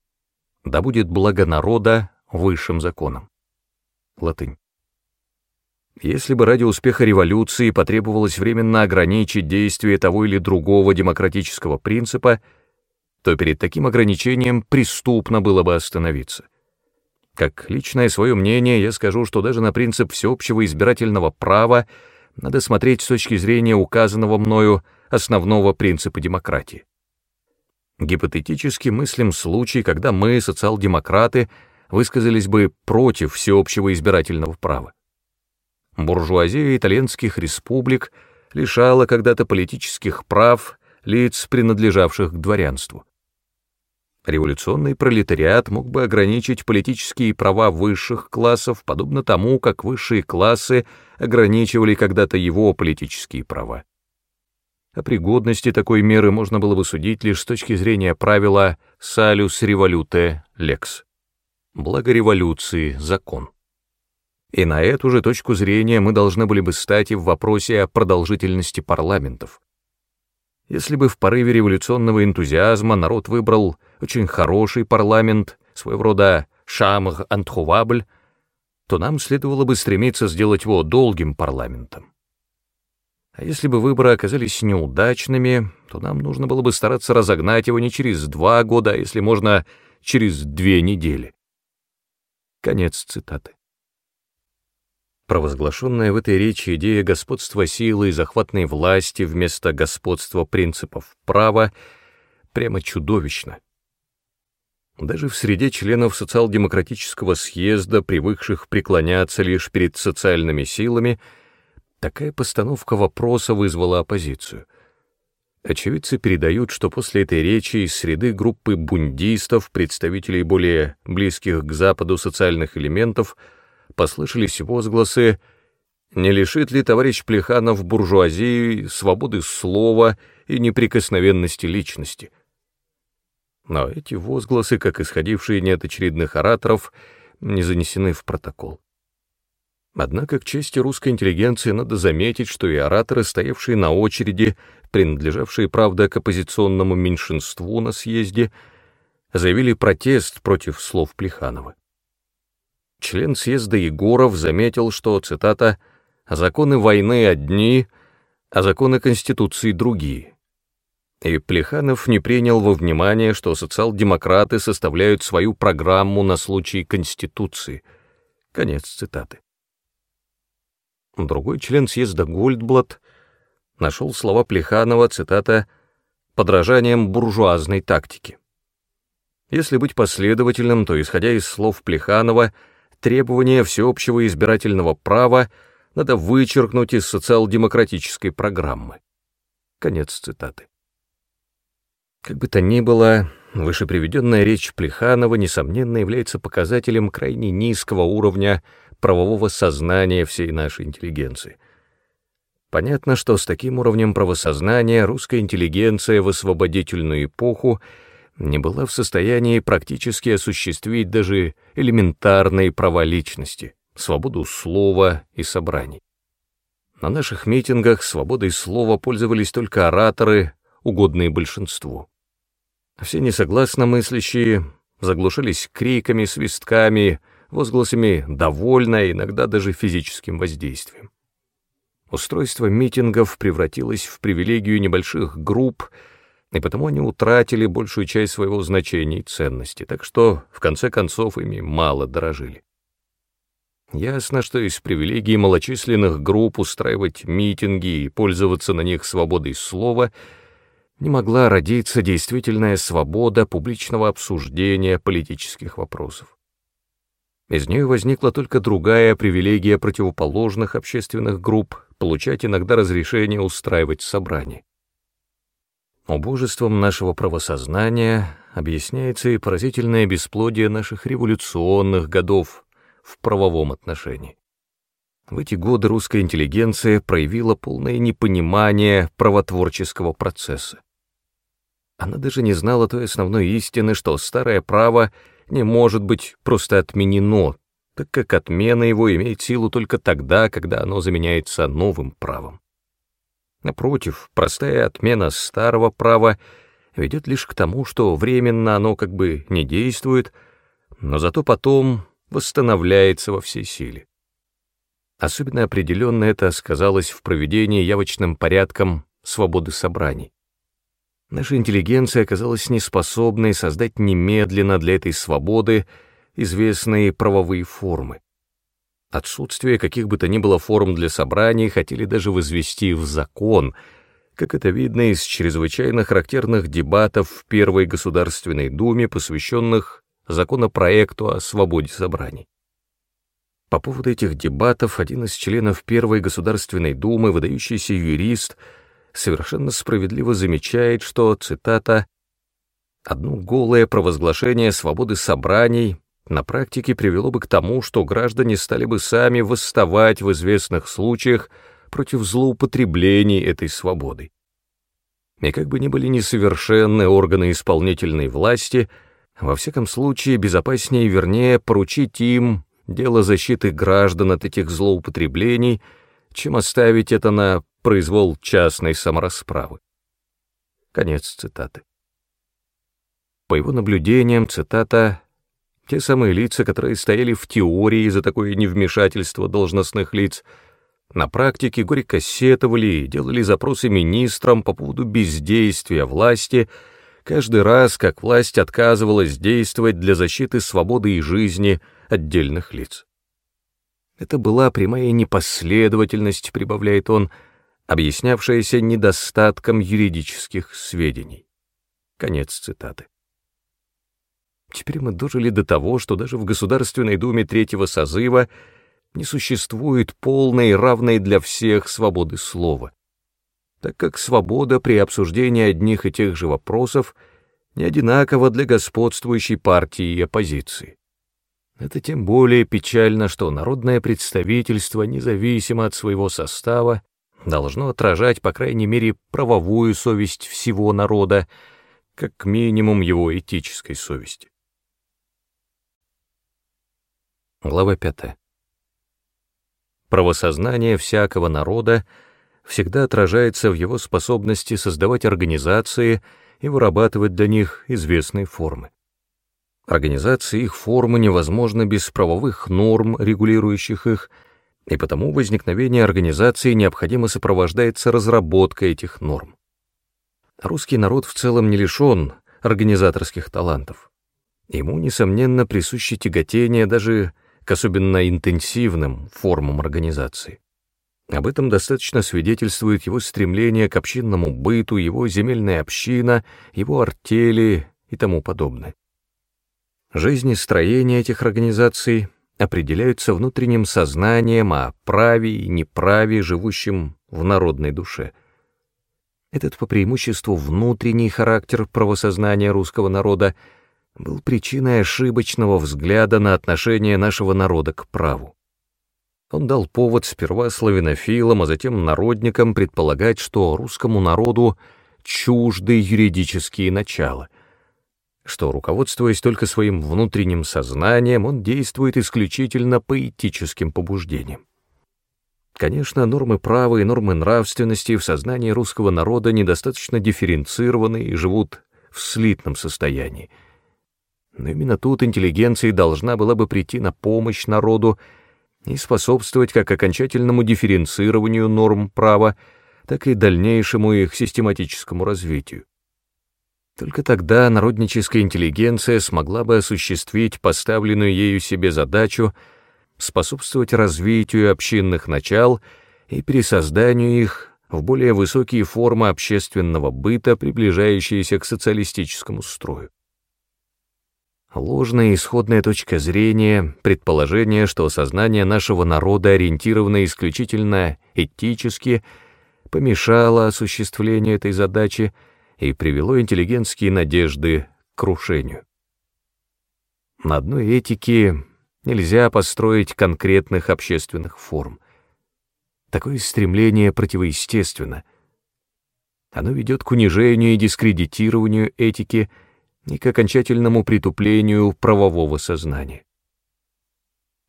Да будет благо народа высшим законом. Латынь. Если бы ради успеха революции потребовалось временно ограничить действие того или другого демократического принципа, то перед таким ограничением преступно было бы остановиться. Как личное свое мнение я скажу, что даже на принцип всеобщего избирательного права надо смотреть с точки зрения указанного мною основного принципа демократии. Гипотетически мыслим случай, когда мы, социал-демократы, высказались бы против всеобщего избирательного права. Буржуазия итальянских республик лишала когда-то политических прав лиц, принадлежавших к дворянству. Революционный пролетариат мог бы ограничить политические права высших классов, подобно тому, как высшие классы ограничивали когда-то его политические права. О пригодности такой меры можно было бы судить лишь с точки зрения правила «salus revolute lex» — благо революции — закон. И на эту же точку зрения мы должны были бы стать и в вопросе о продолжительности парламентов. Если бы в порыве революционного энтузиазма народ выбрал очень хороший парламент, своего рода «шамр антхувабль», то нам следовало бы стремиться сделать его долгим парламентом. А если бы выборы оказались неудачными, то нам нужно было бы стараться разогнать его не через два года, а если можно, через две недели. Конец цитаты. Провозглашенная в этой речи идея господства силы и захватной власти вместо господства принципов права прямо чудовищна. Даже в среде членов социал-демократического съезда, привыкших преклоняться лишь перед социальными силами, такая постановка вопроса вызвала оппозицию. Очевидцы передают, что после этой речи из среды группы бундистов, представителей более близких к Западу социальных элементов, послышались возгласы «Не лишит ли товарищ Плеханов буржуазии свободы слова и неприкосновенности личности?» Но эти возгласы, как исходившие не от очередных ораторов, не занесены в протокол. Однако к чести русской интеллигенции надо заметить, что и ораторы, стоявшие на очереди, принадлежавшие, правда, к оппозиционному меньшинству на съезде, заявили протест против слов Плеханова член съезда Егоров заметил, что, цитата, «законы войны одни, а законы Конституции другие». И Плеханов не принял во внимание, что социал-демократы составляют свою программу на случай Конституции. Конец цитаты. Другой член съезда Гольдблат нашел слова Плеханова, цитата, «подражанием буржуазной тактики». Если быть последовательным, то, исходя из слов Плеханова, требования всеобщего избирательного права надо вычеркнуть из социал-демократической программы. Конец цитаты. Как бы то ни было, вышеприведенная речь Плеханова, несомненно, является показателем крайне низкого уровня правового сознания всей нашей интеллигенции. Понятно, что с таким уровнем правосознания русская интеллигенция в освободительную эпоху не была в состоянии практически осуществить даже элементарные права личности, свободу слова и собраний. На наших митингах свободой слова пользовались только ораторы, угодные большинству. Все несогласно мыслящие заглушались криками, свистками, возгласами «довольно», иногда даже физическим воздействием. Устройство митингов превратилось в привилегию небольших групп — и потому они утратили большую часть своего значения и ценности, так что, в конце концов, ими мало дорожили. Ясно, что из привилегий малочисленных групп устраивать митинги и пользоваться на них свободой слова не могла родиться действительная свобода публичного обсуждения политических вопросов. Из нее возникла только другая привилегия противоположных общественных групп получать иногда разрешение устраивать собрания. Убожеством нашего правосознания объясняется и поразительное бесплодие наших революционных годов в правовом отношении. В эти годы русская интеллигенция проявила полное непонимание правотворческого процесса. Она даже не знала той основной истины, что старое право не может быть просто отменено, так как отмена его имеет силу только тогда, когда оно заменяется новым правом. Напротив, простая отмена старого права ведет лишь к тому, что временно оно как бы не действует, но зато потом восстановляется во всей силе. Особенно определенно это сказалось в проведении явочным порядком свободы собраний. Наша интеллигенция оказалась неспособной создать немедленно для этой свободы известные правовые формы. Отсутствие каких бы то ни было форм для собраний хотели даже возвести в закон, как это видно из чрезвычайно характерных дебатов в Первой Государственной Думе, посвященных законопроекту о свободе собраний. По поводу этих дебатов один из членов Первой Государственной Думы, выдающийся юрист, совершенно справедливо замечает, что, цитата, «одно голое провозглашение свободы собраний на практике привело бы к тому, что граждане стали бы сами восставать в известных случаях против злоупотреблений этой свободы. И как бы ни были несовершенны органы исполнительной власти, во всяком случае безопаснее и вернее поручить им дело защиты граждан от этих злоупотреблений, чем оставить это на произвол частной саморасправы. Конец цитаты. По его наблюдениям, цитата те самые лица, которые стояли в теории за такое невмешательство должностных лиц, на практике горько сетовали и делали запросы министрам по поводу бездействия власти, каждый раз, как власть отказывалась действовать для защиты свободы и жизни отдельных лиц. Это была прямая непоследовательность, прибавляет он, объяснявшаяся недостатком юридических сведений. Конец цитаты. Теперь мы дожили до того, что даже в Государственной Думе третьего созыва не существует полной и равной для всех свободы слова, так как свобода при обсуждении одних и тех же вопросов не одинакова для господствующей партии и оппозиции. Это тем более печально, что народное представительство, независимо от своего состава, должно отражать, по крайней мере, правовую совесть всего народа, как минимум его этической совести. Глава 5. Правосознание всякого народа всегда отражается в его способности создавать организации и вырабатывать для них известные формы. Организация их формы невозможна без правовых норм, регулирующих их, и потому возникновение организации необходимо сопровождается разработкой этих норм. Русский народ в целом не лишен организаторских талантов. Ему, несомненно, присуще тяготение даже к особенно интенсивным формам организации. Об этом достаточно свидетельствует его стремление к общинному быту, его земельная община, его артели и тому подобное. Жизнестроение этих организаций определяются внутренним сознанием о праве и неправе, живущем в народной душе. Этот по преимуществу внутренний характер правосознания русского народа — был причиной ошибочного взгляда на отношение нашего народа к праву. Он дал повод сперва славянофилам, а затем народникам предполагать, что русскому народу чужды юридические начала, что, руководствуясь только своим внутренним сознанием, он действует исключительно по этическим побуждениям. Конечно, нормы права и нормы нравственности в сознании русского народа недостаточно дифференцированы и живут в слитном состоянии — но именно тут интеллигенция должна была бы прийти на помощь народу и способствовать как окончательному дифференцированию норм права, так и дальнейшему их систематическому развитию. Только тогда народническая интеллигенция смогла бы осуществить поставленную ею себе задачу способствовать развитию общинных начал и пересозданию их в более высокие формы общественного быта, приближающиеся к социалистическому строю. Ложная исходная точка зрения, предположение, что сознание нашего народа ориентировано исключительно этически, помешало осуществлению этой задачи и привело интеллигентские надежды к крушению. На одной этике нельзя построить конкретных общественных форм. Такое стремление противоестественно. Оно ведет к унижению и дискредитированию этики – и к окончательному притуплению правового сознания.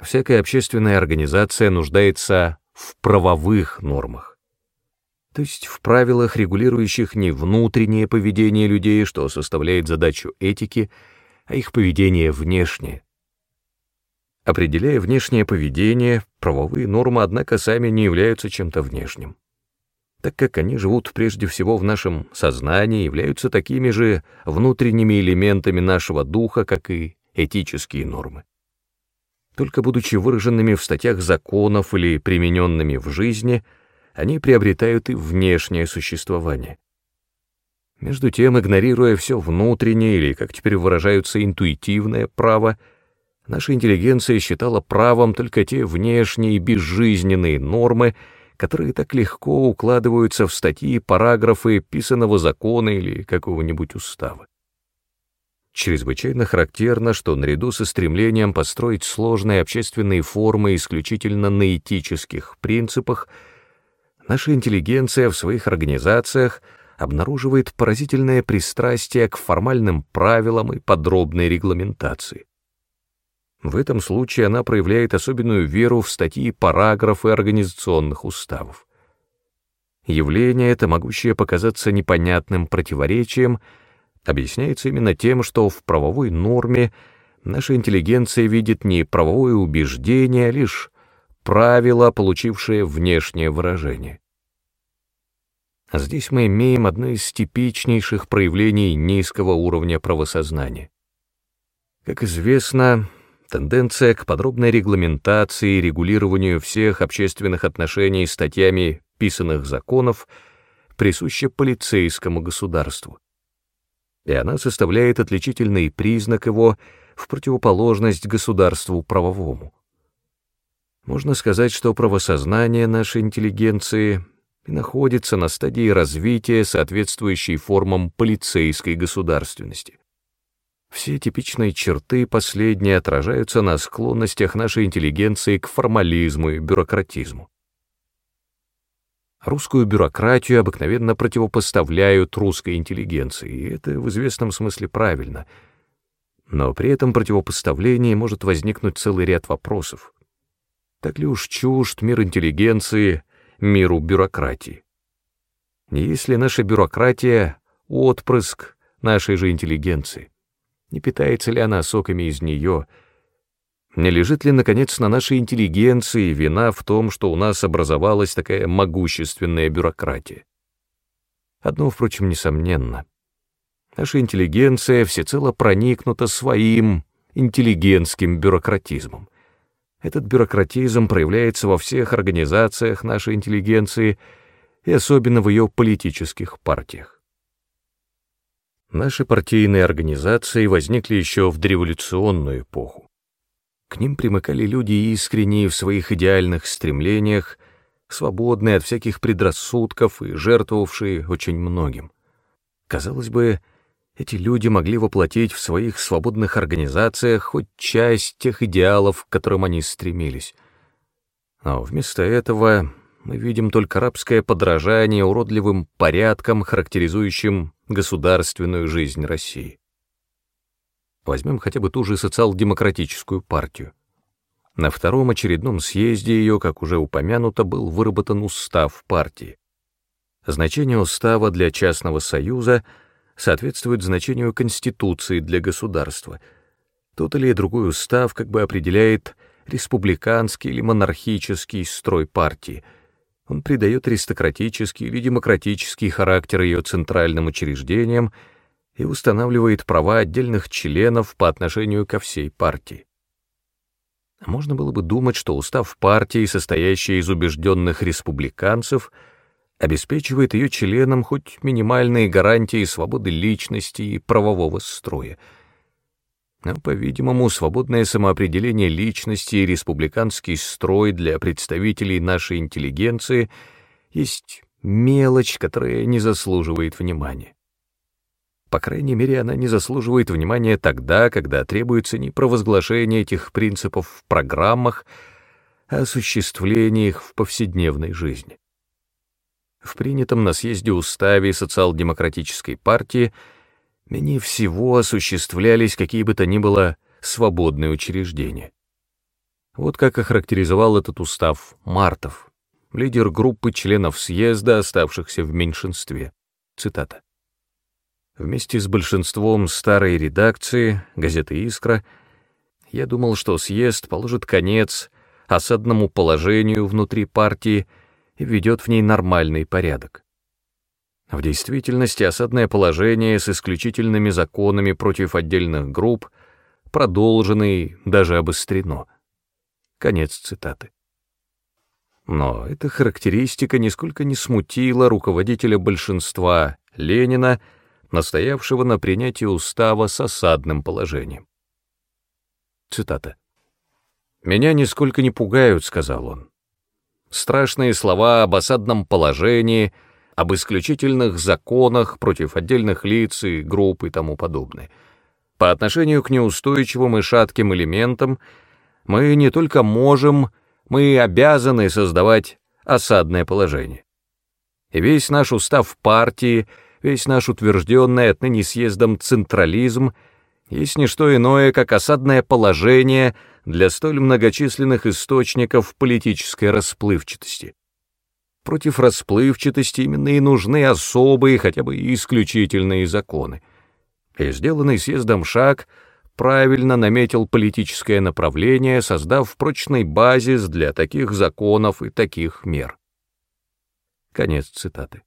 Всякая общественная организация нуждается в правовых нормах, то есть в правилах, регулирующих не внутреннее поведение людей, что составляет задачу этики, а их поведение внешнее. Определяя внешнее поведение, правовые нормы, однако, сами не являются чем-то внешним так как они живут прежде всего в нашем сознании, являются такими же внутренними элементами нашего духа, как и этические нормы. Только будучи выраженными в статьях законов или примененными в жизни, они приобретают и внешнее существование. Между тем, игнорируя все внутреннее или, как теперь выражаются, интуитивное право, наша интеллигенция считала правом только те внешние безжизненные нормы, которые так легко укладываются в статьи параграфы писанного закона или какого-нибудь устава. Чрезвычайно характерно, что наряду со стремлением построить сложные общественные формы исключительно на этических принципах, наша интеллигенция в своих организациях обнаруживает поразительное пристрастие к формальным правилам и подробной регламентации. В этом случае она проявляет особенную веру в статьи, параграфы организационных уставов. Явление это, могущее показаться непонятным противоречием, объясняется именно тем, что в правовой норме наша интеллигенция видит не правовое убеждение, а лишь правило, получившее внешнее выражение. Здесь мы имеем одно из типичнейших проявлений низкого уровня правосознания. Как известно, Тенденция к подробной регламентации и регулированию всех общественных отношений статьями писанных законов присуща полицейскому государству. И она составляет отличительный признак его в противоположность государству правовому. Можно сказать, что правосознание нашей интеллигенции находится на стадии развития, соответствующей формам полицейской государственности. Все типичные черты последние отражаются на склонностях нашей интеллигенции к формализму и бюрократизму. Русскую бюрократию обыкновенно противопоставляют русской интеллигенции, и это в известном смысле правильно. Но при этом противопоставлении может возникнуть целый ряд вопросов. Так ли уж чужд мир интеллигенции миру бюрократии? Не есть ли наша бюрократия — отпрыск нашей же интеллигенции? Не питается ли она соками из нее? Не лежит ли, наконец, на нашей интеллигенции вина в том, что у нас образовалась такая могущественная бюрократия? Одно, впрочем, несомненно. Наша интеллигенция всецело проникнута своим интеллигентским бюрократизмом. Этот бюрократизм проявляется во всех организациях нашей интеллигенции и особенно в ее политических партиях. Наши партийные организации возникли еще в дореволюционную эпоху. К ним примыкали люди искренние в своих идеальных стремлениях, свободные от всяких предрассудков и жертвовавшие очень многим. Казалось бы, эти люди могли воплотить в своих свободных организациях хоть часть тех идеалов, к которым они стремились. Но вместо этого мы видим только рабское подражание уродливым порядкам, характеризующим государственную жизнь России. Возьмем хотя бы ту же социал-демократическую партию. На втором очередном съезде ее, как уже упомянуто, был выработан устав партии. Значение устава для частного союза соответствует значению Конституции для государства. Тот или другой устав как бы определяет республиканский или монархический строй партии — он придает аристократический или демократический характер ее центральным учреждениям и устанавливает права отдельных членов по отношению ко всей партии. Можно было бы думать, что устав партии, состоящий из убежденных республиканцев, обеспечивает ее членам хоть минимальные гарантии свободы личности и правового строя — но, по-видимому, свободное самоопределение личности и республиканский строй для представителей нашей интеллигенции есть мелочь, которая не заслуживает внимания. По крайней мере, она не заслуживает внимания тогда, когда требуется не провозглашение этих принципов в программах, а осуществление их в повседневной жизни. В принятом на съезде уставе социал-демократической партии – менее всего осуществлялись какие бы то ни было свободные учреждения. Вот как охарактеризовал этот устав Мартов, лидер группы членов съезда, оставшихся в меньшинстве. Цитата. Вместе с большинством старой редакции, газеты «Искра», я думал, что съезд положит конец осадному положению внутри партии и ведет в ней нормальный порядок. В действительности осадное положение с исключительными законами против отдельных групп продолжено и даже обострено. Конец цитаты. Но эта характеристика нисколько не смутила руководителя большинства Ленина, настоявшего на принятии устава с осадным положением. Цитата. «Меня нисколько не пугают», — сказал он. «Страшные слова об осадном положении, об исключительных законах против отдельных лиц и групп и тому подобное. По отношению к неустойчивым и шатким элементам мы не только можем, мы обязаны создавать осадное положение. И весь наш устав партии, весь наш утвержденный отныне съездом централизм есть не что иное, как осадное положение для столь многочисленных источников политической расплывчатости. Против расплывчатости именно и нужны особые, хотя бы исключительные законы. И сделанный съездом шаг правильно наметил политическое направление, создав прочный базис для таких законов и таких мер. Конец цитаты.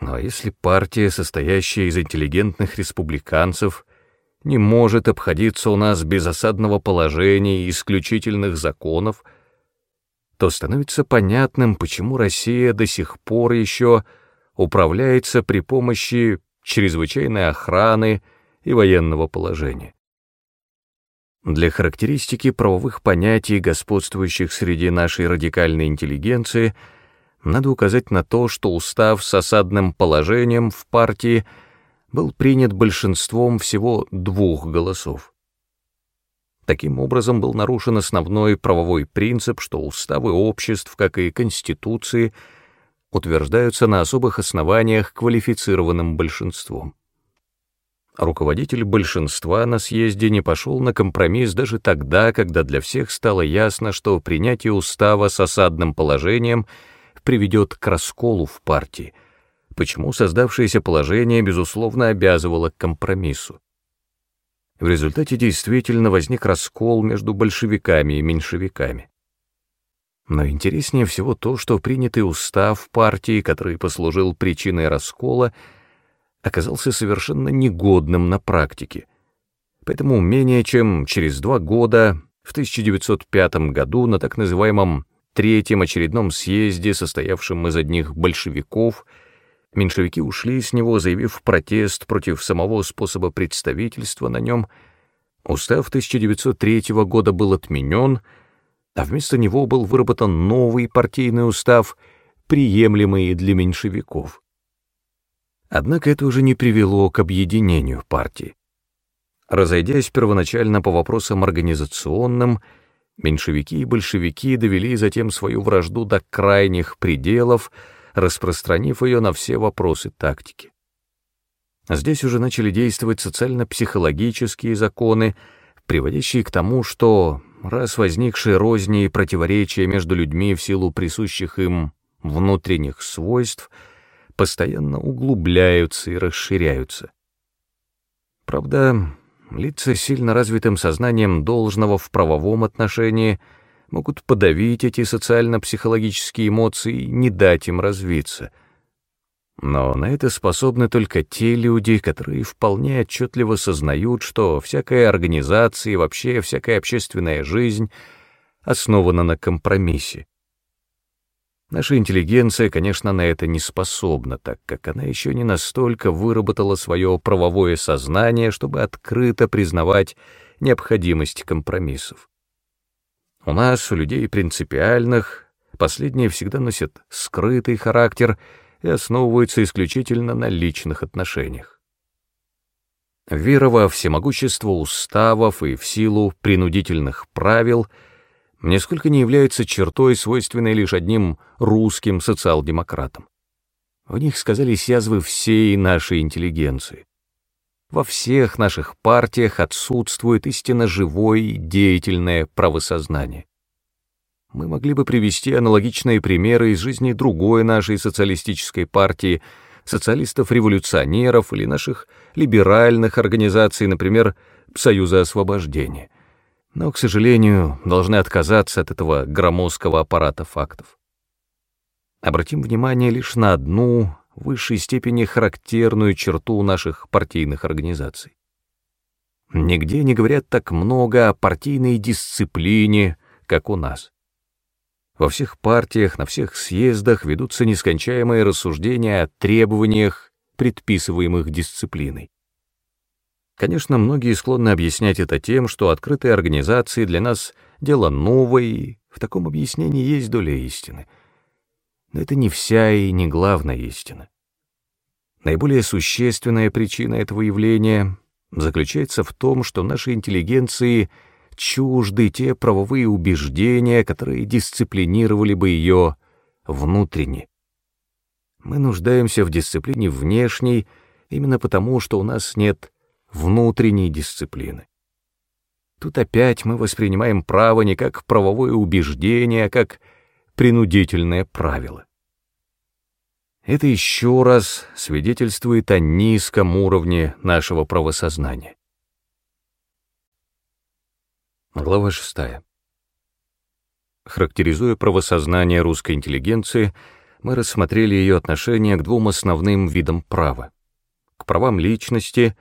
Но если партия, состоящая из интеллигентных республиканцев, не может обходиться у нас без осадного положения и исключительных законов, то становится понятным, почему Россия до сих пор еще управляется при помощи чрезвычайной охраны и военного положения. Для характеристики правовых понятий, господствующих среди нашей радикальной интеллигенции, надо указать на то, что устав с осадным положением в партии был принят большинством всего двух голосов. Таким образом был нарушен основной правовой принцип, что уставы обществ, как и конституции, утверждаются на особых основаниях квалифицированным большинством. Руководитель большинства на съезде не пошел на компромисс даже тогда, когда для всех стало ясно, что принятие устава с осадным положением приведет к расколу в партии, почему создавшееся положение, безусловно, обязывало к компромиссу. В результате действительно возник раскол между большевиками и меньшевиками. Но интереснее всего то, что принятый устав партии, который послужил причиной раскола, оказался совершенно негодным на практике. Поэтому менее чем через два года, в 1905 году, на так называемом Третьем очередном съезде, состоявшем из одних большевиков, меньшевики ушли с него, заявив протест против самого способа представительства на нем. Устав 1903 года был отменен, а вместо него был выработан новый партийный устав, приемлемый для меньшевиков. Однако это уже не привело к объединению партии. Разойдясь первоначально по вопросам организационным, меньшевики и большевики довели затем свою вражду до крайних пределов, распространив ее на все вопросы тактики. Здесь уже начали действовать социально-психологические законы, приводящие к тому, что, раз возникшие розни и противоречия между людьми в силу присущих им внутренних свойств — постоянно углубляются и расширяются. Правда, лица с сильно развитым сознанием должного в правовом отношении могут подавить эти социально-психологические эмоции и не дать им развиться. Но на это способны только те люди, которые вполне отчетливо сознают, что всякая организация и вообще всякая общественная жизнь основана на компромиссе. Наша интеллигенция, конечно, на это не способна, так как она еще не настолько выработала свое правовое сознание, чтобы открыто признавать необходимость компромиссов. У нас, у людей принципиальных, последние всегда носят скрытый характер и основываются исключительно на личных отношениях. Вера во всемогущество уставов и в силу принудительных правил — нисколько не является чертой, свойственной лишь одним русским социал-демократам. В них сказались язвы всей нашей интеллигенции. Во всех наших партиях отсутствует истинно живое деятельное правосознание. Мы могли бы привести аналогичные примеры из жизни другой нашей социалистической партии, социалистов-революционеров или наших либеральных организаций, например, Союза освобождения. Но, к сожалению, должны отказаться от этого громоздкого аппарата фактов. Обратим внимание лишь на одну, в высшей степени характерную черту наших партийных организаций. Нигде не говорят так много о партийной дисциплине, как у нас. Во всех партиях, на всех съездах ведутся нескончаемые рассуждения о требованиях, предписываемых дисциплиной. Конечно, многие склонны объяснять это тем, что открытые организации для нас дело новое, и в таком объяснении есть доля истины. Но это не вся и не главная истина. Наиболее существенная причина этого явления заключается в том, что нашей интеллигенции — чужды те правовые убеждения, которые дисциплинировали бы ее внутренне. Мы нуждаемся в дисциплине внешней именно потому, что у нас нет внутренней дисциплины. Тут опять мы воспринимаем право не как правовое убеждение, а как принудительное правило. Это еще раз свидетельствует о низком уровне нашего правосознания. Глава 6. Характеризуя правосознание русской интеллигенции, мы рассмотрели ее отношение к двум основным видам права — к правам личности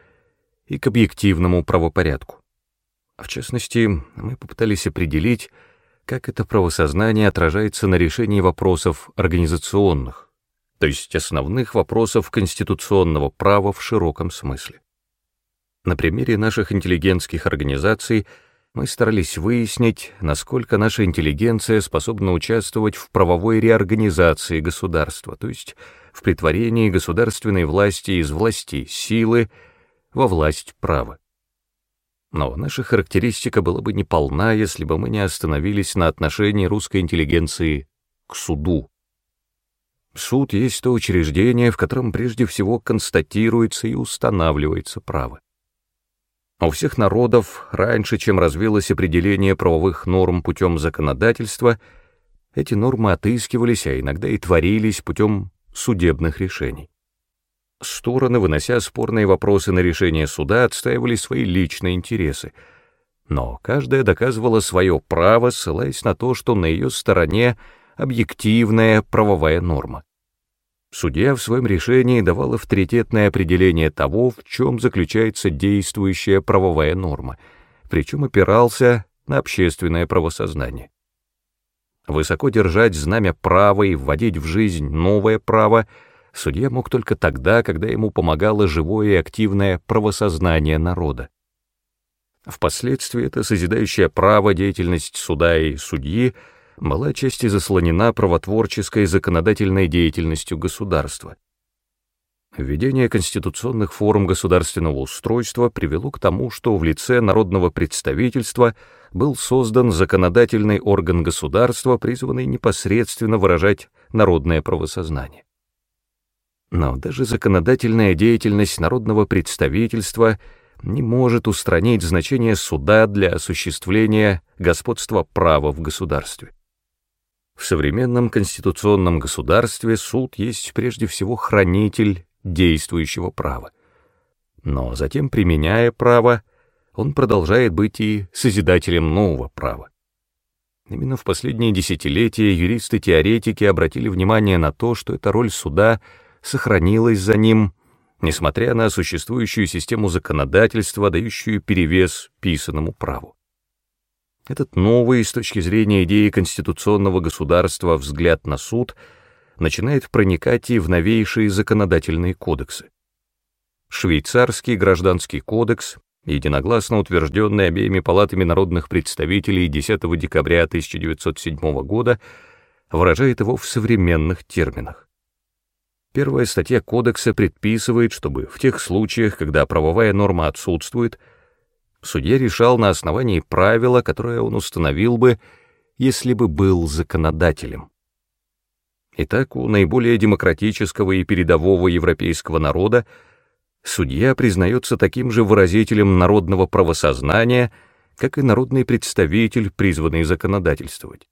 и к объективному правопорядку. В частности, мы попытались определить, как это правосознание отражается на решении вопросов организационных, то есть основных вопросов конституционного права в широком смысле. На примере наших интеллигентских организаций — мы старались выяснить, насколько наша интеллигенция способна участвовать в правовой реорганизации государства, то есть в притворении государственной власти из власти силы во власть права. Но наша характеристика была бы неполна, если бы мы не остановились на отношении русской интеллигенции к суду. Суд есть то учреждение, в котором прежде всего констатируется и устанавливается право. У всех народов, раньше, чем развилось определение правовых норм путем законодательства, эти нормы отыскивались, а иногда и творились путем судебных решений. Стороны, вынося спорные вопросы на решение суда, отстаивали свои личные интересы, но каждая доказывала свое право, ссылаясь на то, что на ее стороне объективная правовая норма. Судья в своем решении давал авторитетное определение того, в чем заключается действующая правовая норма, причем опирался на общественное правосознание. Высоко держать знамя права и вводить в жизнь новое право судья мог только тогда, когда ему помогало живое и активное правосознание народа. Впоследствии это созидающее право, деятельность суда и судьи — была отчасти заслонена правотворческой законодательной деятельностью государства. Введение конституционных форм государственного устройства привело к тому, что в лице народного представительства был создан законодательный орган государства, призванный непосредственно выражать народное правосознание. Но даже законодательная деятельность народного представительства не может устранить значение суда для осуществления господства права в государстве. В современном конституционном государстве суд есть прежде всего хранитель действующего права. Но затем, применяя право, он продолжает быть и созидателем нового права. Именно в последние десятилетия юристы-теоретики обратили внимание на то, что эта роль суда сохранилась за ним, несмотря на существующую систему законодательства, дающую перевес писанному праву. Этот новый, с точки зрения идеи конституционного государства, взгляд на суд начинает проникать и в новейшие законодательные кодексы. Швейцарский гражданский кодекс, единогласно утвержденный обеими палатами народных представителей 10 декабря 1907 года, выражает его в современных терминах. Первая статья кодекса предписывает, чтобы в тех случаях, когда правовая норма отсутствует, судья решал на основании правила, которое он установил бы, если бы был законодателем. Итак, у наиболее демократического и передового европейского народа судья признается таким же выразителем народного правосознания, как и народный представитель, призванный законодательствовать.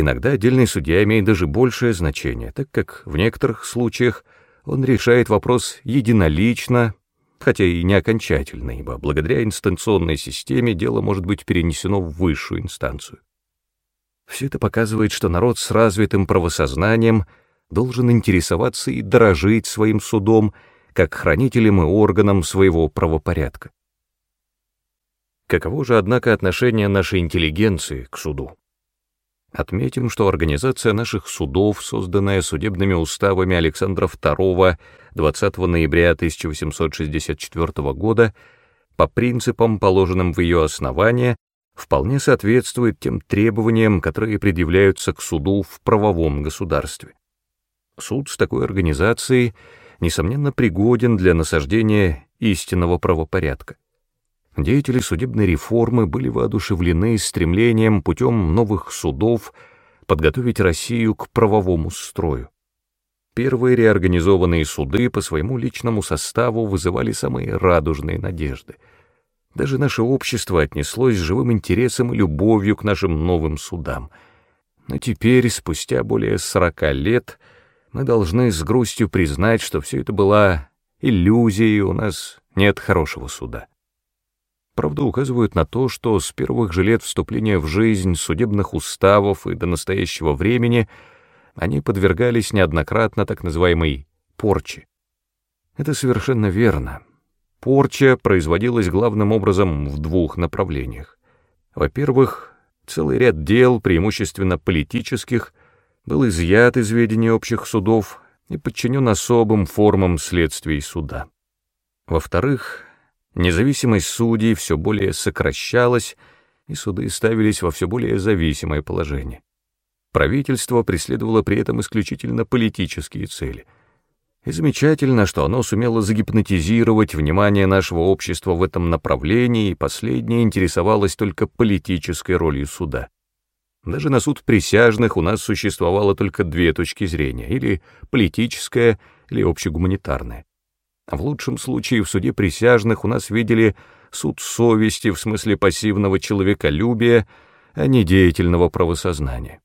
Иногда отдельный судья имеет даже большее значение, так как в некоторых случаях он решает вопрос единолично, хотя и не окончательно, ибо благодаря инстанционной системе дело может быть перенесено в высшую инстанцию. Все это показывает, что народ с развитым правосознанием должен интересоваться и дорожить своим судом, как хранителем и органом своего правопорядка. Каково же, однако, отношение нашей интеллигенции к суду? Отметим, что организация наших судов, созданная судебными уставами Александра II 20 ноября 1864 года, по принципам, положенным в ее основание, вполне соответствует тем требованиям, которые предъявляются к суду в правовом государстве. Суд с такой организацией, несомненно, пригоден для насаждения истинного правопорядка. Деятели судебной реформы были воодушевлены стремлением путем новых судов подготовить Россию к правовому строю. Первые реорганизованные суды по своему личному составу вызывали самые радужные надежды. Даже наше общество отнеслось с живым интересом и любовью к нашим новым судам. Но теперь, спустя более сорока лет, мы должны с грустью признать, что все это была иллюзия, и у нас нет хорошего суда правда, указывают на то, что с первых же лет вступления в жизнь судебных уставов и до настоящего времени они подвергались неоднократно так называемой порче. Это совершенно верно. Порча производилась главным образом в двух направлениях. Во-первых, целый ряд дел, преимущественно политических, был изъят из ведения общих судов и подчинен особым формам следствий суда. Во-вторых, Независимость судей все более сокращалась, и суды ставились во все более зависимое положение. Правительство преследовало при этом исключительно политические цели. И замечательно, что оно сумело загипнотизировать внимание нашего общества в этом направлении, и последнее интересовалось только политической ролью суда. Даже на суд присяжных у нас существовало только две точки зрения, или политическая, или общегуманитарная. В лучшем случае в суде присяжных у нас видели суд совести в смысле пассивного человеколюбия, а не деятельного правосознания.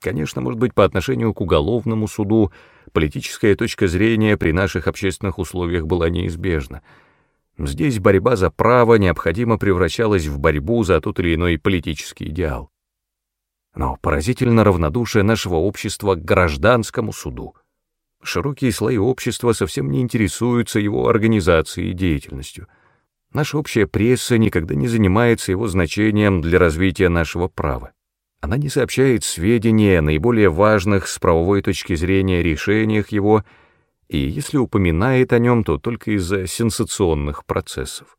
Конечно, может быть, по отношению к уголовному суду политическая точка зрения при наших общественных условиях была неизбежна. Здесь борьба за право необходимо превращалась в борьбу за тот или иной политический идеал. Но поразительно равнодушие нашего общества к гражданскому суду — Широкие слои общества совсем не интересуются его организацией и деятельностью. Наша общая пресса никогда не занимается его значением для развития нашего права. Она не сообщает сведения о наиболее важных с правовой точки зрения решениях его, и если упоминает о нем, то только из-за сенсационных процессов.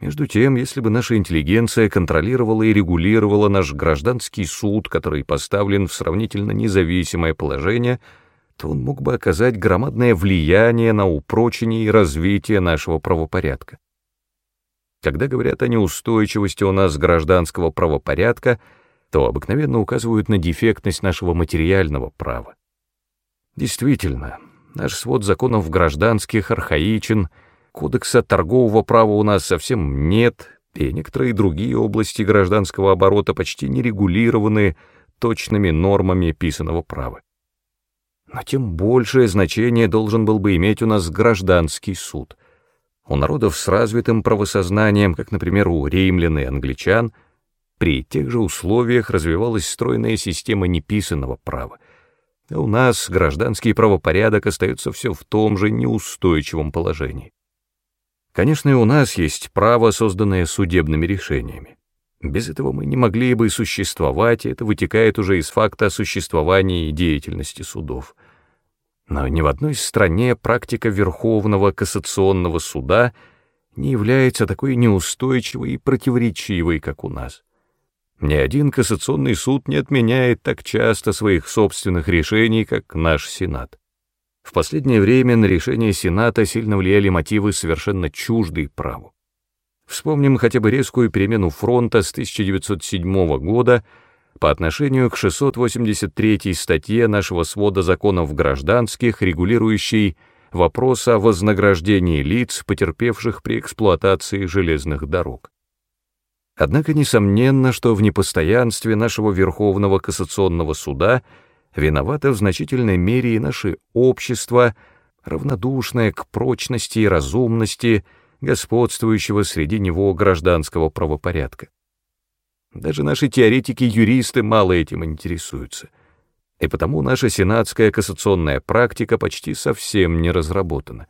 Между тем, если бы наша интеллигенция контролировала и регулировала наш гражданский суд, который поставлен в сравнительно независимое положение — то он мог бы оказать громадное влияние на упрочение и развитие нашего правопорядка. Когда говорят о неустойчивости у нас гражданского правопорядка, то обыкновенно указывают на дефектность нашего материального права. Действительно, наш свод законов гражданских архаичен, кодекса торгового права у нас совсем нет, и некоторые другие области гражданского оборота почти не регулированы точными нормами писанного права но тем большее значение должен был бы иметь у нас гражданский суд. У народов с развитым правосознанием, как, например, у римлян и англичан, при тех же условиях развивалась стройная система неписанного права. А у нас гражданский правопорядок остается все в том же неустойчивом положении. Конечно, и у нас есть право, созданное судебными решениями. Без этого мы не могли бы существовать, и это вытекает уже из факта существования и деятельности судов. Но ни в одной стране практика Верховного кассационного суда не является такой неустойчивой и противоречивой, как у нас. Ни один кассационный суд не отменяет так часто своих собственных решений, как наш Сенат. В последнее время на решение Сената сильно влияли мотивы, совершенно чуждые праву. Вспомним хотя бы резкую перемену фронта с 1907 года по отношению к 683 статье нашего свода законов гражданских, регулирующей вопрос о вознаграждении лиц, потерпевших при эксплуатации железных дорог. Однако несомненно, что в непостоянстве нашего Верховного кассационного суда виновато в значительной мере и наше общество, равнодушное к прочности и разумности господствующего среди него гражданского правопорядка. Даже наши теоретики-юристы мало этим интересуются, и потому наша сенатская кассационная практика почти совсем не разработана.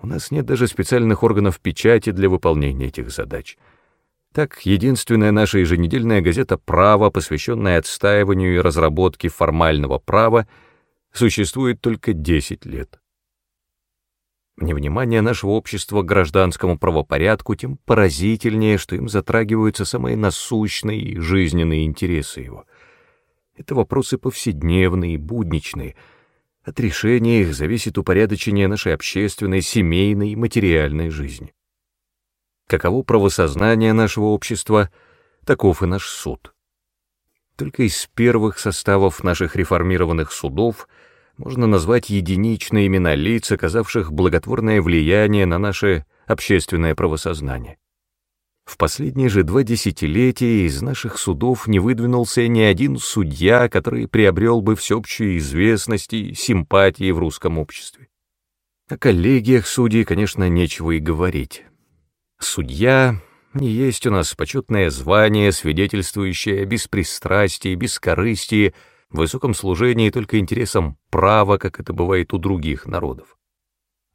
У нас нет даже специальных органов печати для выполнения этих задач — так, единственная наша еженедельная газета «Право», посвященная отстаиванию и разработке формального права, существует только 10 лет. Невнимание нашего общества к гражданскому правопорядку тем поразительнее, что им затрагиваются самые насущные и жизненные интересы его. Это вопросы повседневные будничные. От решения их зависит упорядочение нашей общественной, семейной и материальной жизни. Каково правосознание нашего общества, таков и наш суд. Только из первых составов наших реформированных судов можно назвать единичные имена лиц, оказавших благотворное влияние на наше общественное правосознание. В последние же два десятилетия из наших судов не выдвинулся ни один судья, который приобрел бы всеобщую известность и симпатии в русском обществе. О коллегиях судей, конечно, нечего и говорить. Судья не есть у нас почетное звание, свидетельствующее о беспристрастии, бескорыстии, высоком служении только интересам права, как это бывает у других народов.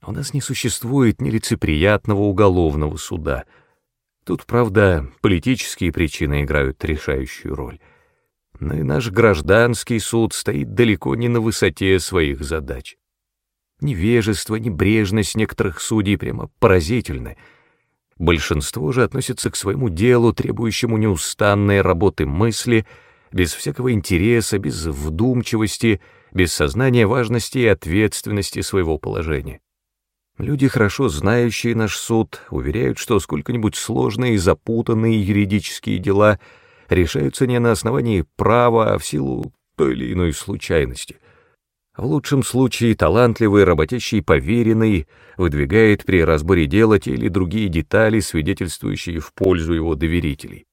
У нас не существует нелицеприятного уголовного суда. Тут, правда, политические причины играют решающую роль. Но и наш гражданский суд стоит далеко не на высоте своих задач. Невежество, небрежность некоторых судей прямо поразительны — Большинство же относится к своему делу, требующему неустанной работы мысли, без всякого интереса, без вдумчивости, без сознания важности и ответственности своего положения. Люди, хорошо знающие наш суд, уверяют, что сколько-нибудь сложные и запутанные юридические дела решаются не на основании права, а в силу той или иной случайности — в лучшем случае талантливый, работящий поверенный выдвигает при разборе дела те или другие детали, свидетельствующие в пользу его доверителей.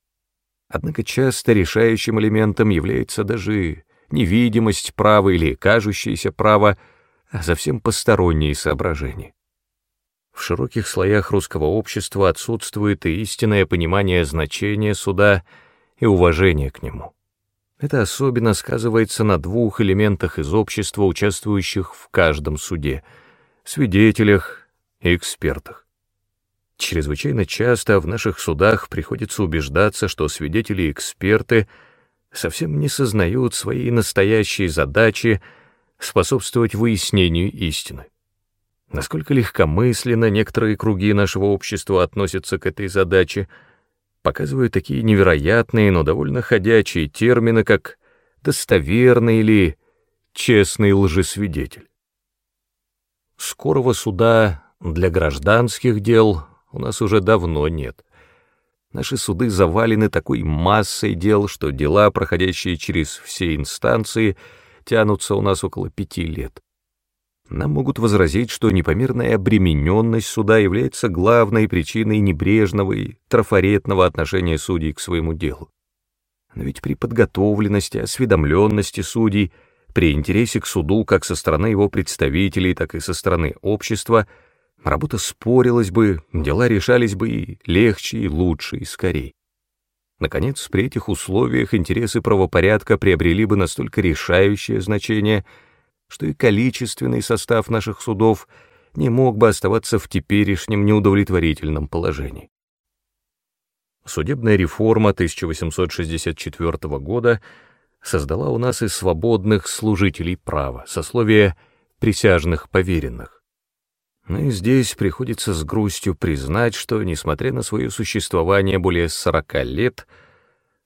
Однако часто решающим элементом является даже невидимость права или кажущееся право, а совсем посторонние соображения. В широких слоях русского общества отсутствует и истинное понимание значения суда и уважение к нему. Это особенно сказывается на двух элементах из общества, участвующих в каждом суде — свидетелях и экспертах. Чрезвычайно часто в наших судах приходится убеждаться, что свидетели и эксперты совсем не сознают своей настоящей задачи способствовать выяснению истины. Насколько легкомысленно некоторые круги нашего общества относятся к этой задаче — показывают такие невероятные, но довольно ходячие термины, как «достоверный» или «честный лжесвидетель». Скорого суда для гражданских дел у нас уже давно нет. Наши суды завалены такой массой дел, что дела, проходящие через все инстанции, тянутся у нас около пяти лет. Нам могут возразить, что непомерная обремененность суда является главной причиной небрежного и трафаретного отношения судей к своему делу. Но ведь при подготовленности, осведомленности судей, при интересе к суду как со стороны его представителей, так и со стороны общества, работа спорилась бы, дела решались бы и легче, и лучше, и скорее. Наконец, при этих условиях интересы правопорядка приобрели бы настолько решающее значение — что и количественный состав наших судов не мог бы оставаться в теперешнем неудовлетворительном положении. Судебная реформа 1864 года создала у нас и свободных служителей права, сословие присяжных поверенных. Но и здесь приходится с грустью признать, что, несмотря на свое существование более 40 лет,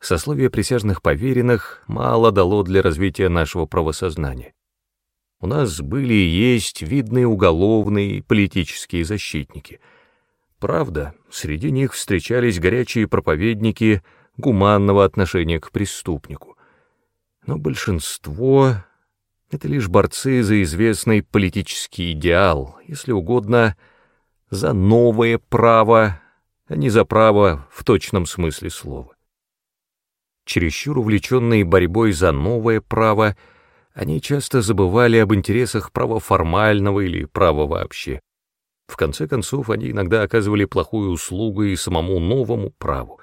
сословие присяжных поверенных мало дало для развития нашего правосознания. У нас были и есть видные уголовные и политические защитники. Правда, среди них встречались горячие проповедники гуманного отношения к преступнику. Но большинство Это лишь борцы за известный политический идеал, если угодно, за новое право, а не за право в точном смысле слова. Чересчур увлеченные борьбой за новое право, они часто забывали об интересах права формального или права вообще. В конце концов, они иногда оказывали плохую услугу и самому новому праву,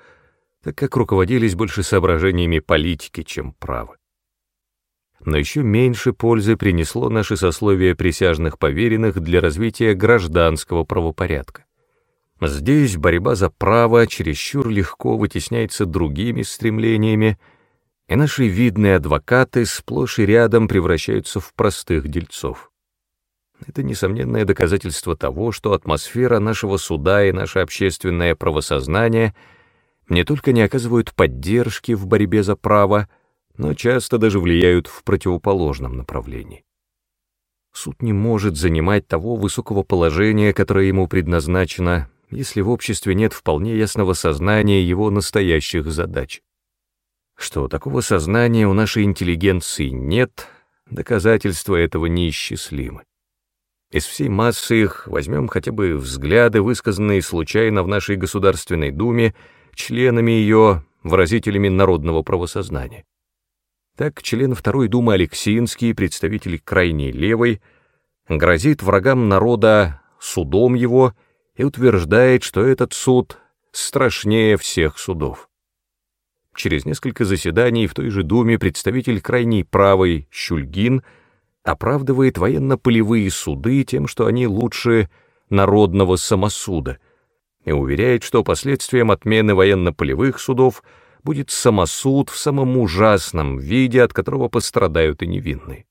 так как руководились больше соображениями политики, чем права. Но еще меньше пользы принесло наше сословие присяжных поверенных для развития гражданского правопорядка. Здесь борьба за право чересчур легко вытесняется другими стремлениями, и наши видные адвокаты сплошь и рядом превращаются в простых дельцов. Это несомненное доказательство того, что атмосфера нашего суда и наше общественное правосознание не только не оказывают поддержки в борьбе за право, но часто даже влияют в противоположном направлении. Суд не может занимать того высокого положения, которое ему предназначено, если в обществе нет вполне ясного сознания его настоящих задач. Что такого сознания у нашей интеллигенции нет, доказательства этого неисчислимы. Из всей массы их возьмем хотя бы взгляды, высказанные случайно в нашей Государственной Думе членами ее, выразителями народного правосознания. Так член Второй Думы Алексинский, представитель крайней левой, грозит врагам народа судом его и утверждает, что этот суд страшнее всех судов. Через несколько заседаний в той же Думе представитель крайней правой Щульгин оправдывает военно-полевые суды тем, что они лучше народного самосуда, и уверяет, что последствием отмены военно-полевых судов будет самосуд в самом ужасном виде, от которого пострадают и невинные.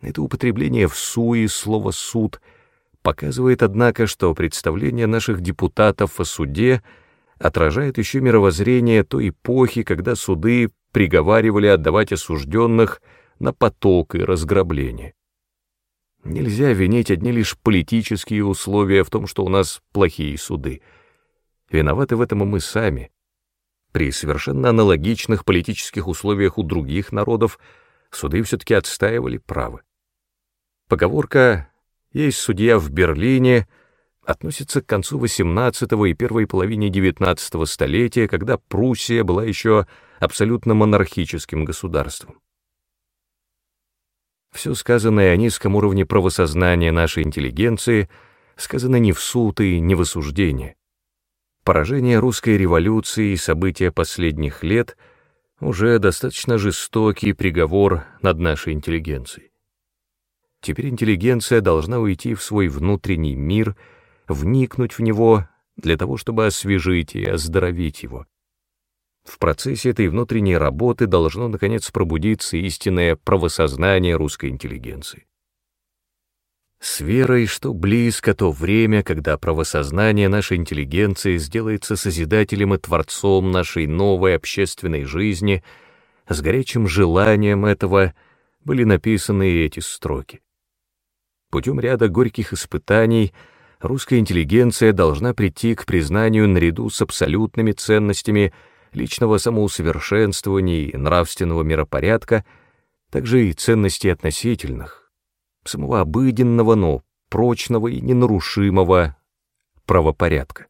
Это употребление в суе слова «суд» — показывает, однако, что представление наших депутатов о суде отражает еще мировоззрение той эпохи, когда суды приговаривали отдавать осужденных на поток и разграбление. Нельзя винить одни лишь политические условия в том, что у нас плохие суды. Виноваты в этом и мы сами. При совершенно аналогичных политических условиях у других народов суды все-таки отстаивали право. Поговорка есть судья в Берлине, относится к концу XVIII и первой половине XIX столетия, когда Пруссия была еще абсолютно монархическим государством. Все сказанное о низком уровне правосознания нашей интеллигенции сказано не в суд и не в осуждение. Поражение русской революции и события последних лет уже достаточно жестокий приговор над нашей интеллигенцией. Теперь интеллигенция должна уйти в свой внутренний мир, вникнуть в него для того, чтобы освежить и оздоровить его. В процессе этой внутренней работы должно, наконец, пробудиться истинное правосознание русской интеллигенции. С верой, что близко то время, когда правосознание нашей интеллигенции сделается созидателем и творцом нашей новой общественной жизни, с горячим желанием этого были написаны эти строки. Путем ряда горьких испытаний русская интеллигенция должна прийти к признанию наряду с абсолютными ценностями личного самоусовершенствования и нравственного миропорядка, также и ценностей относительных, самого обыденного, но прочного и ненарушимого правопорядка.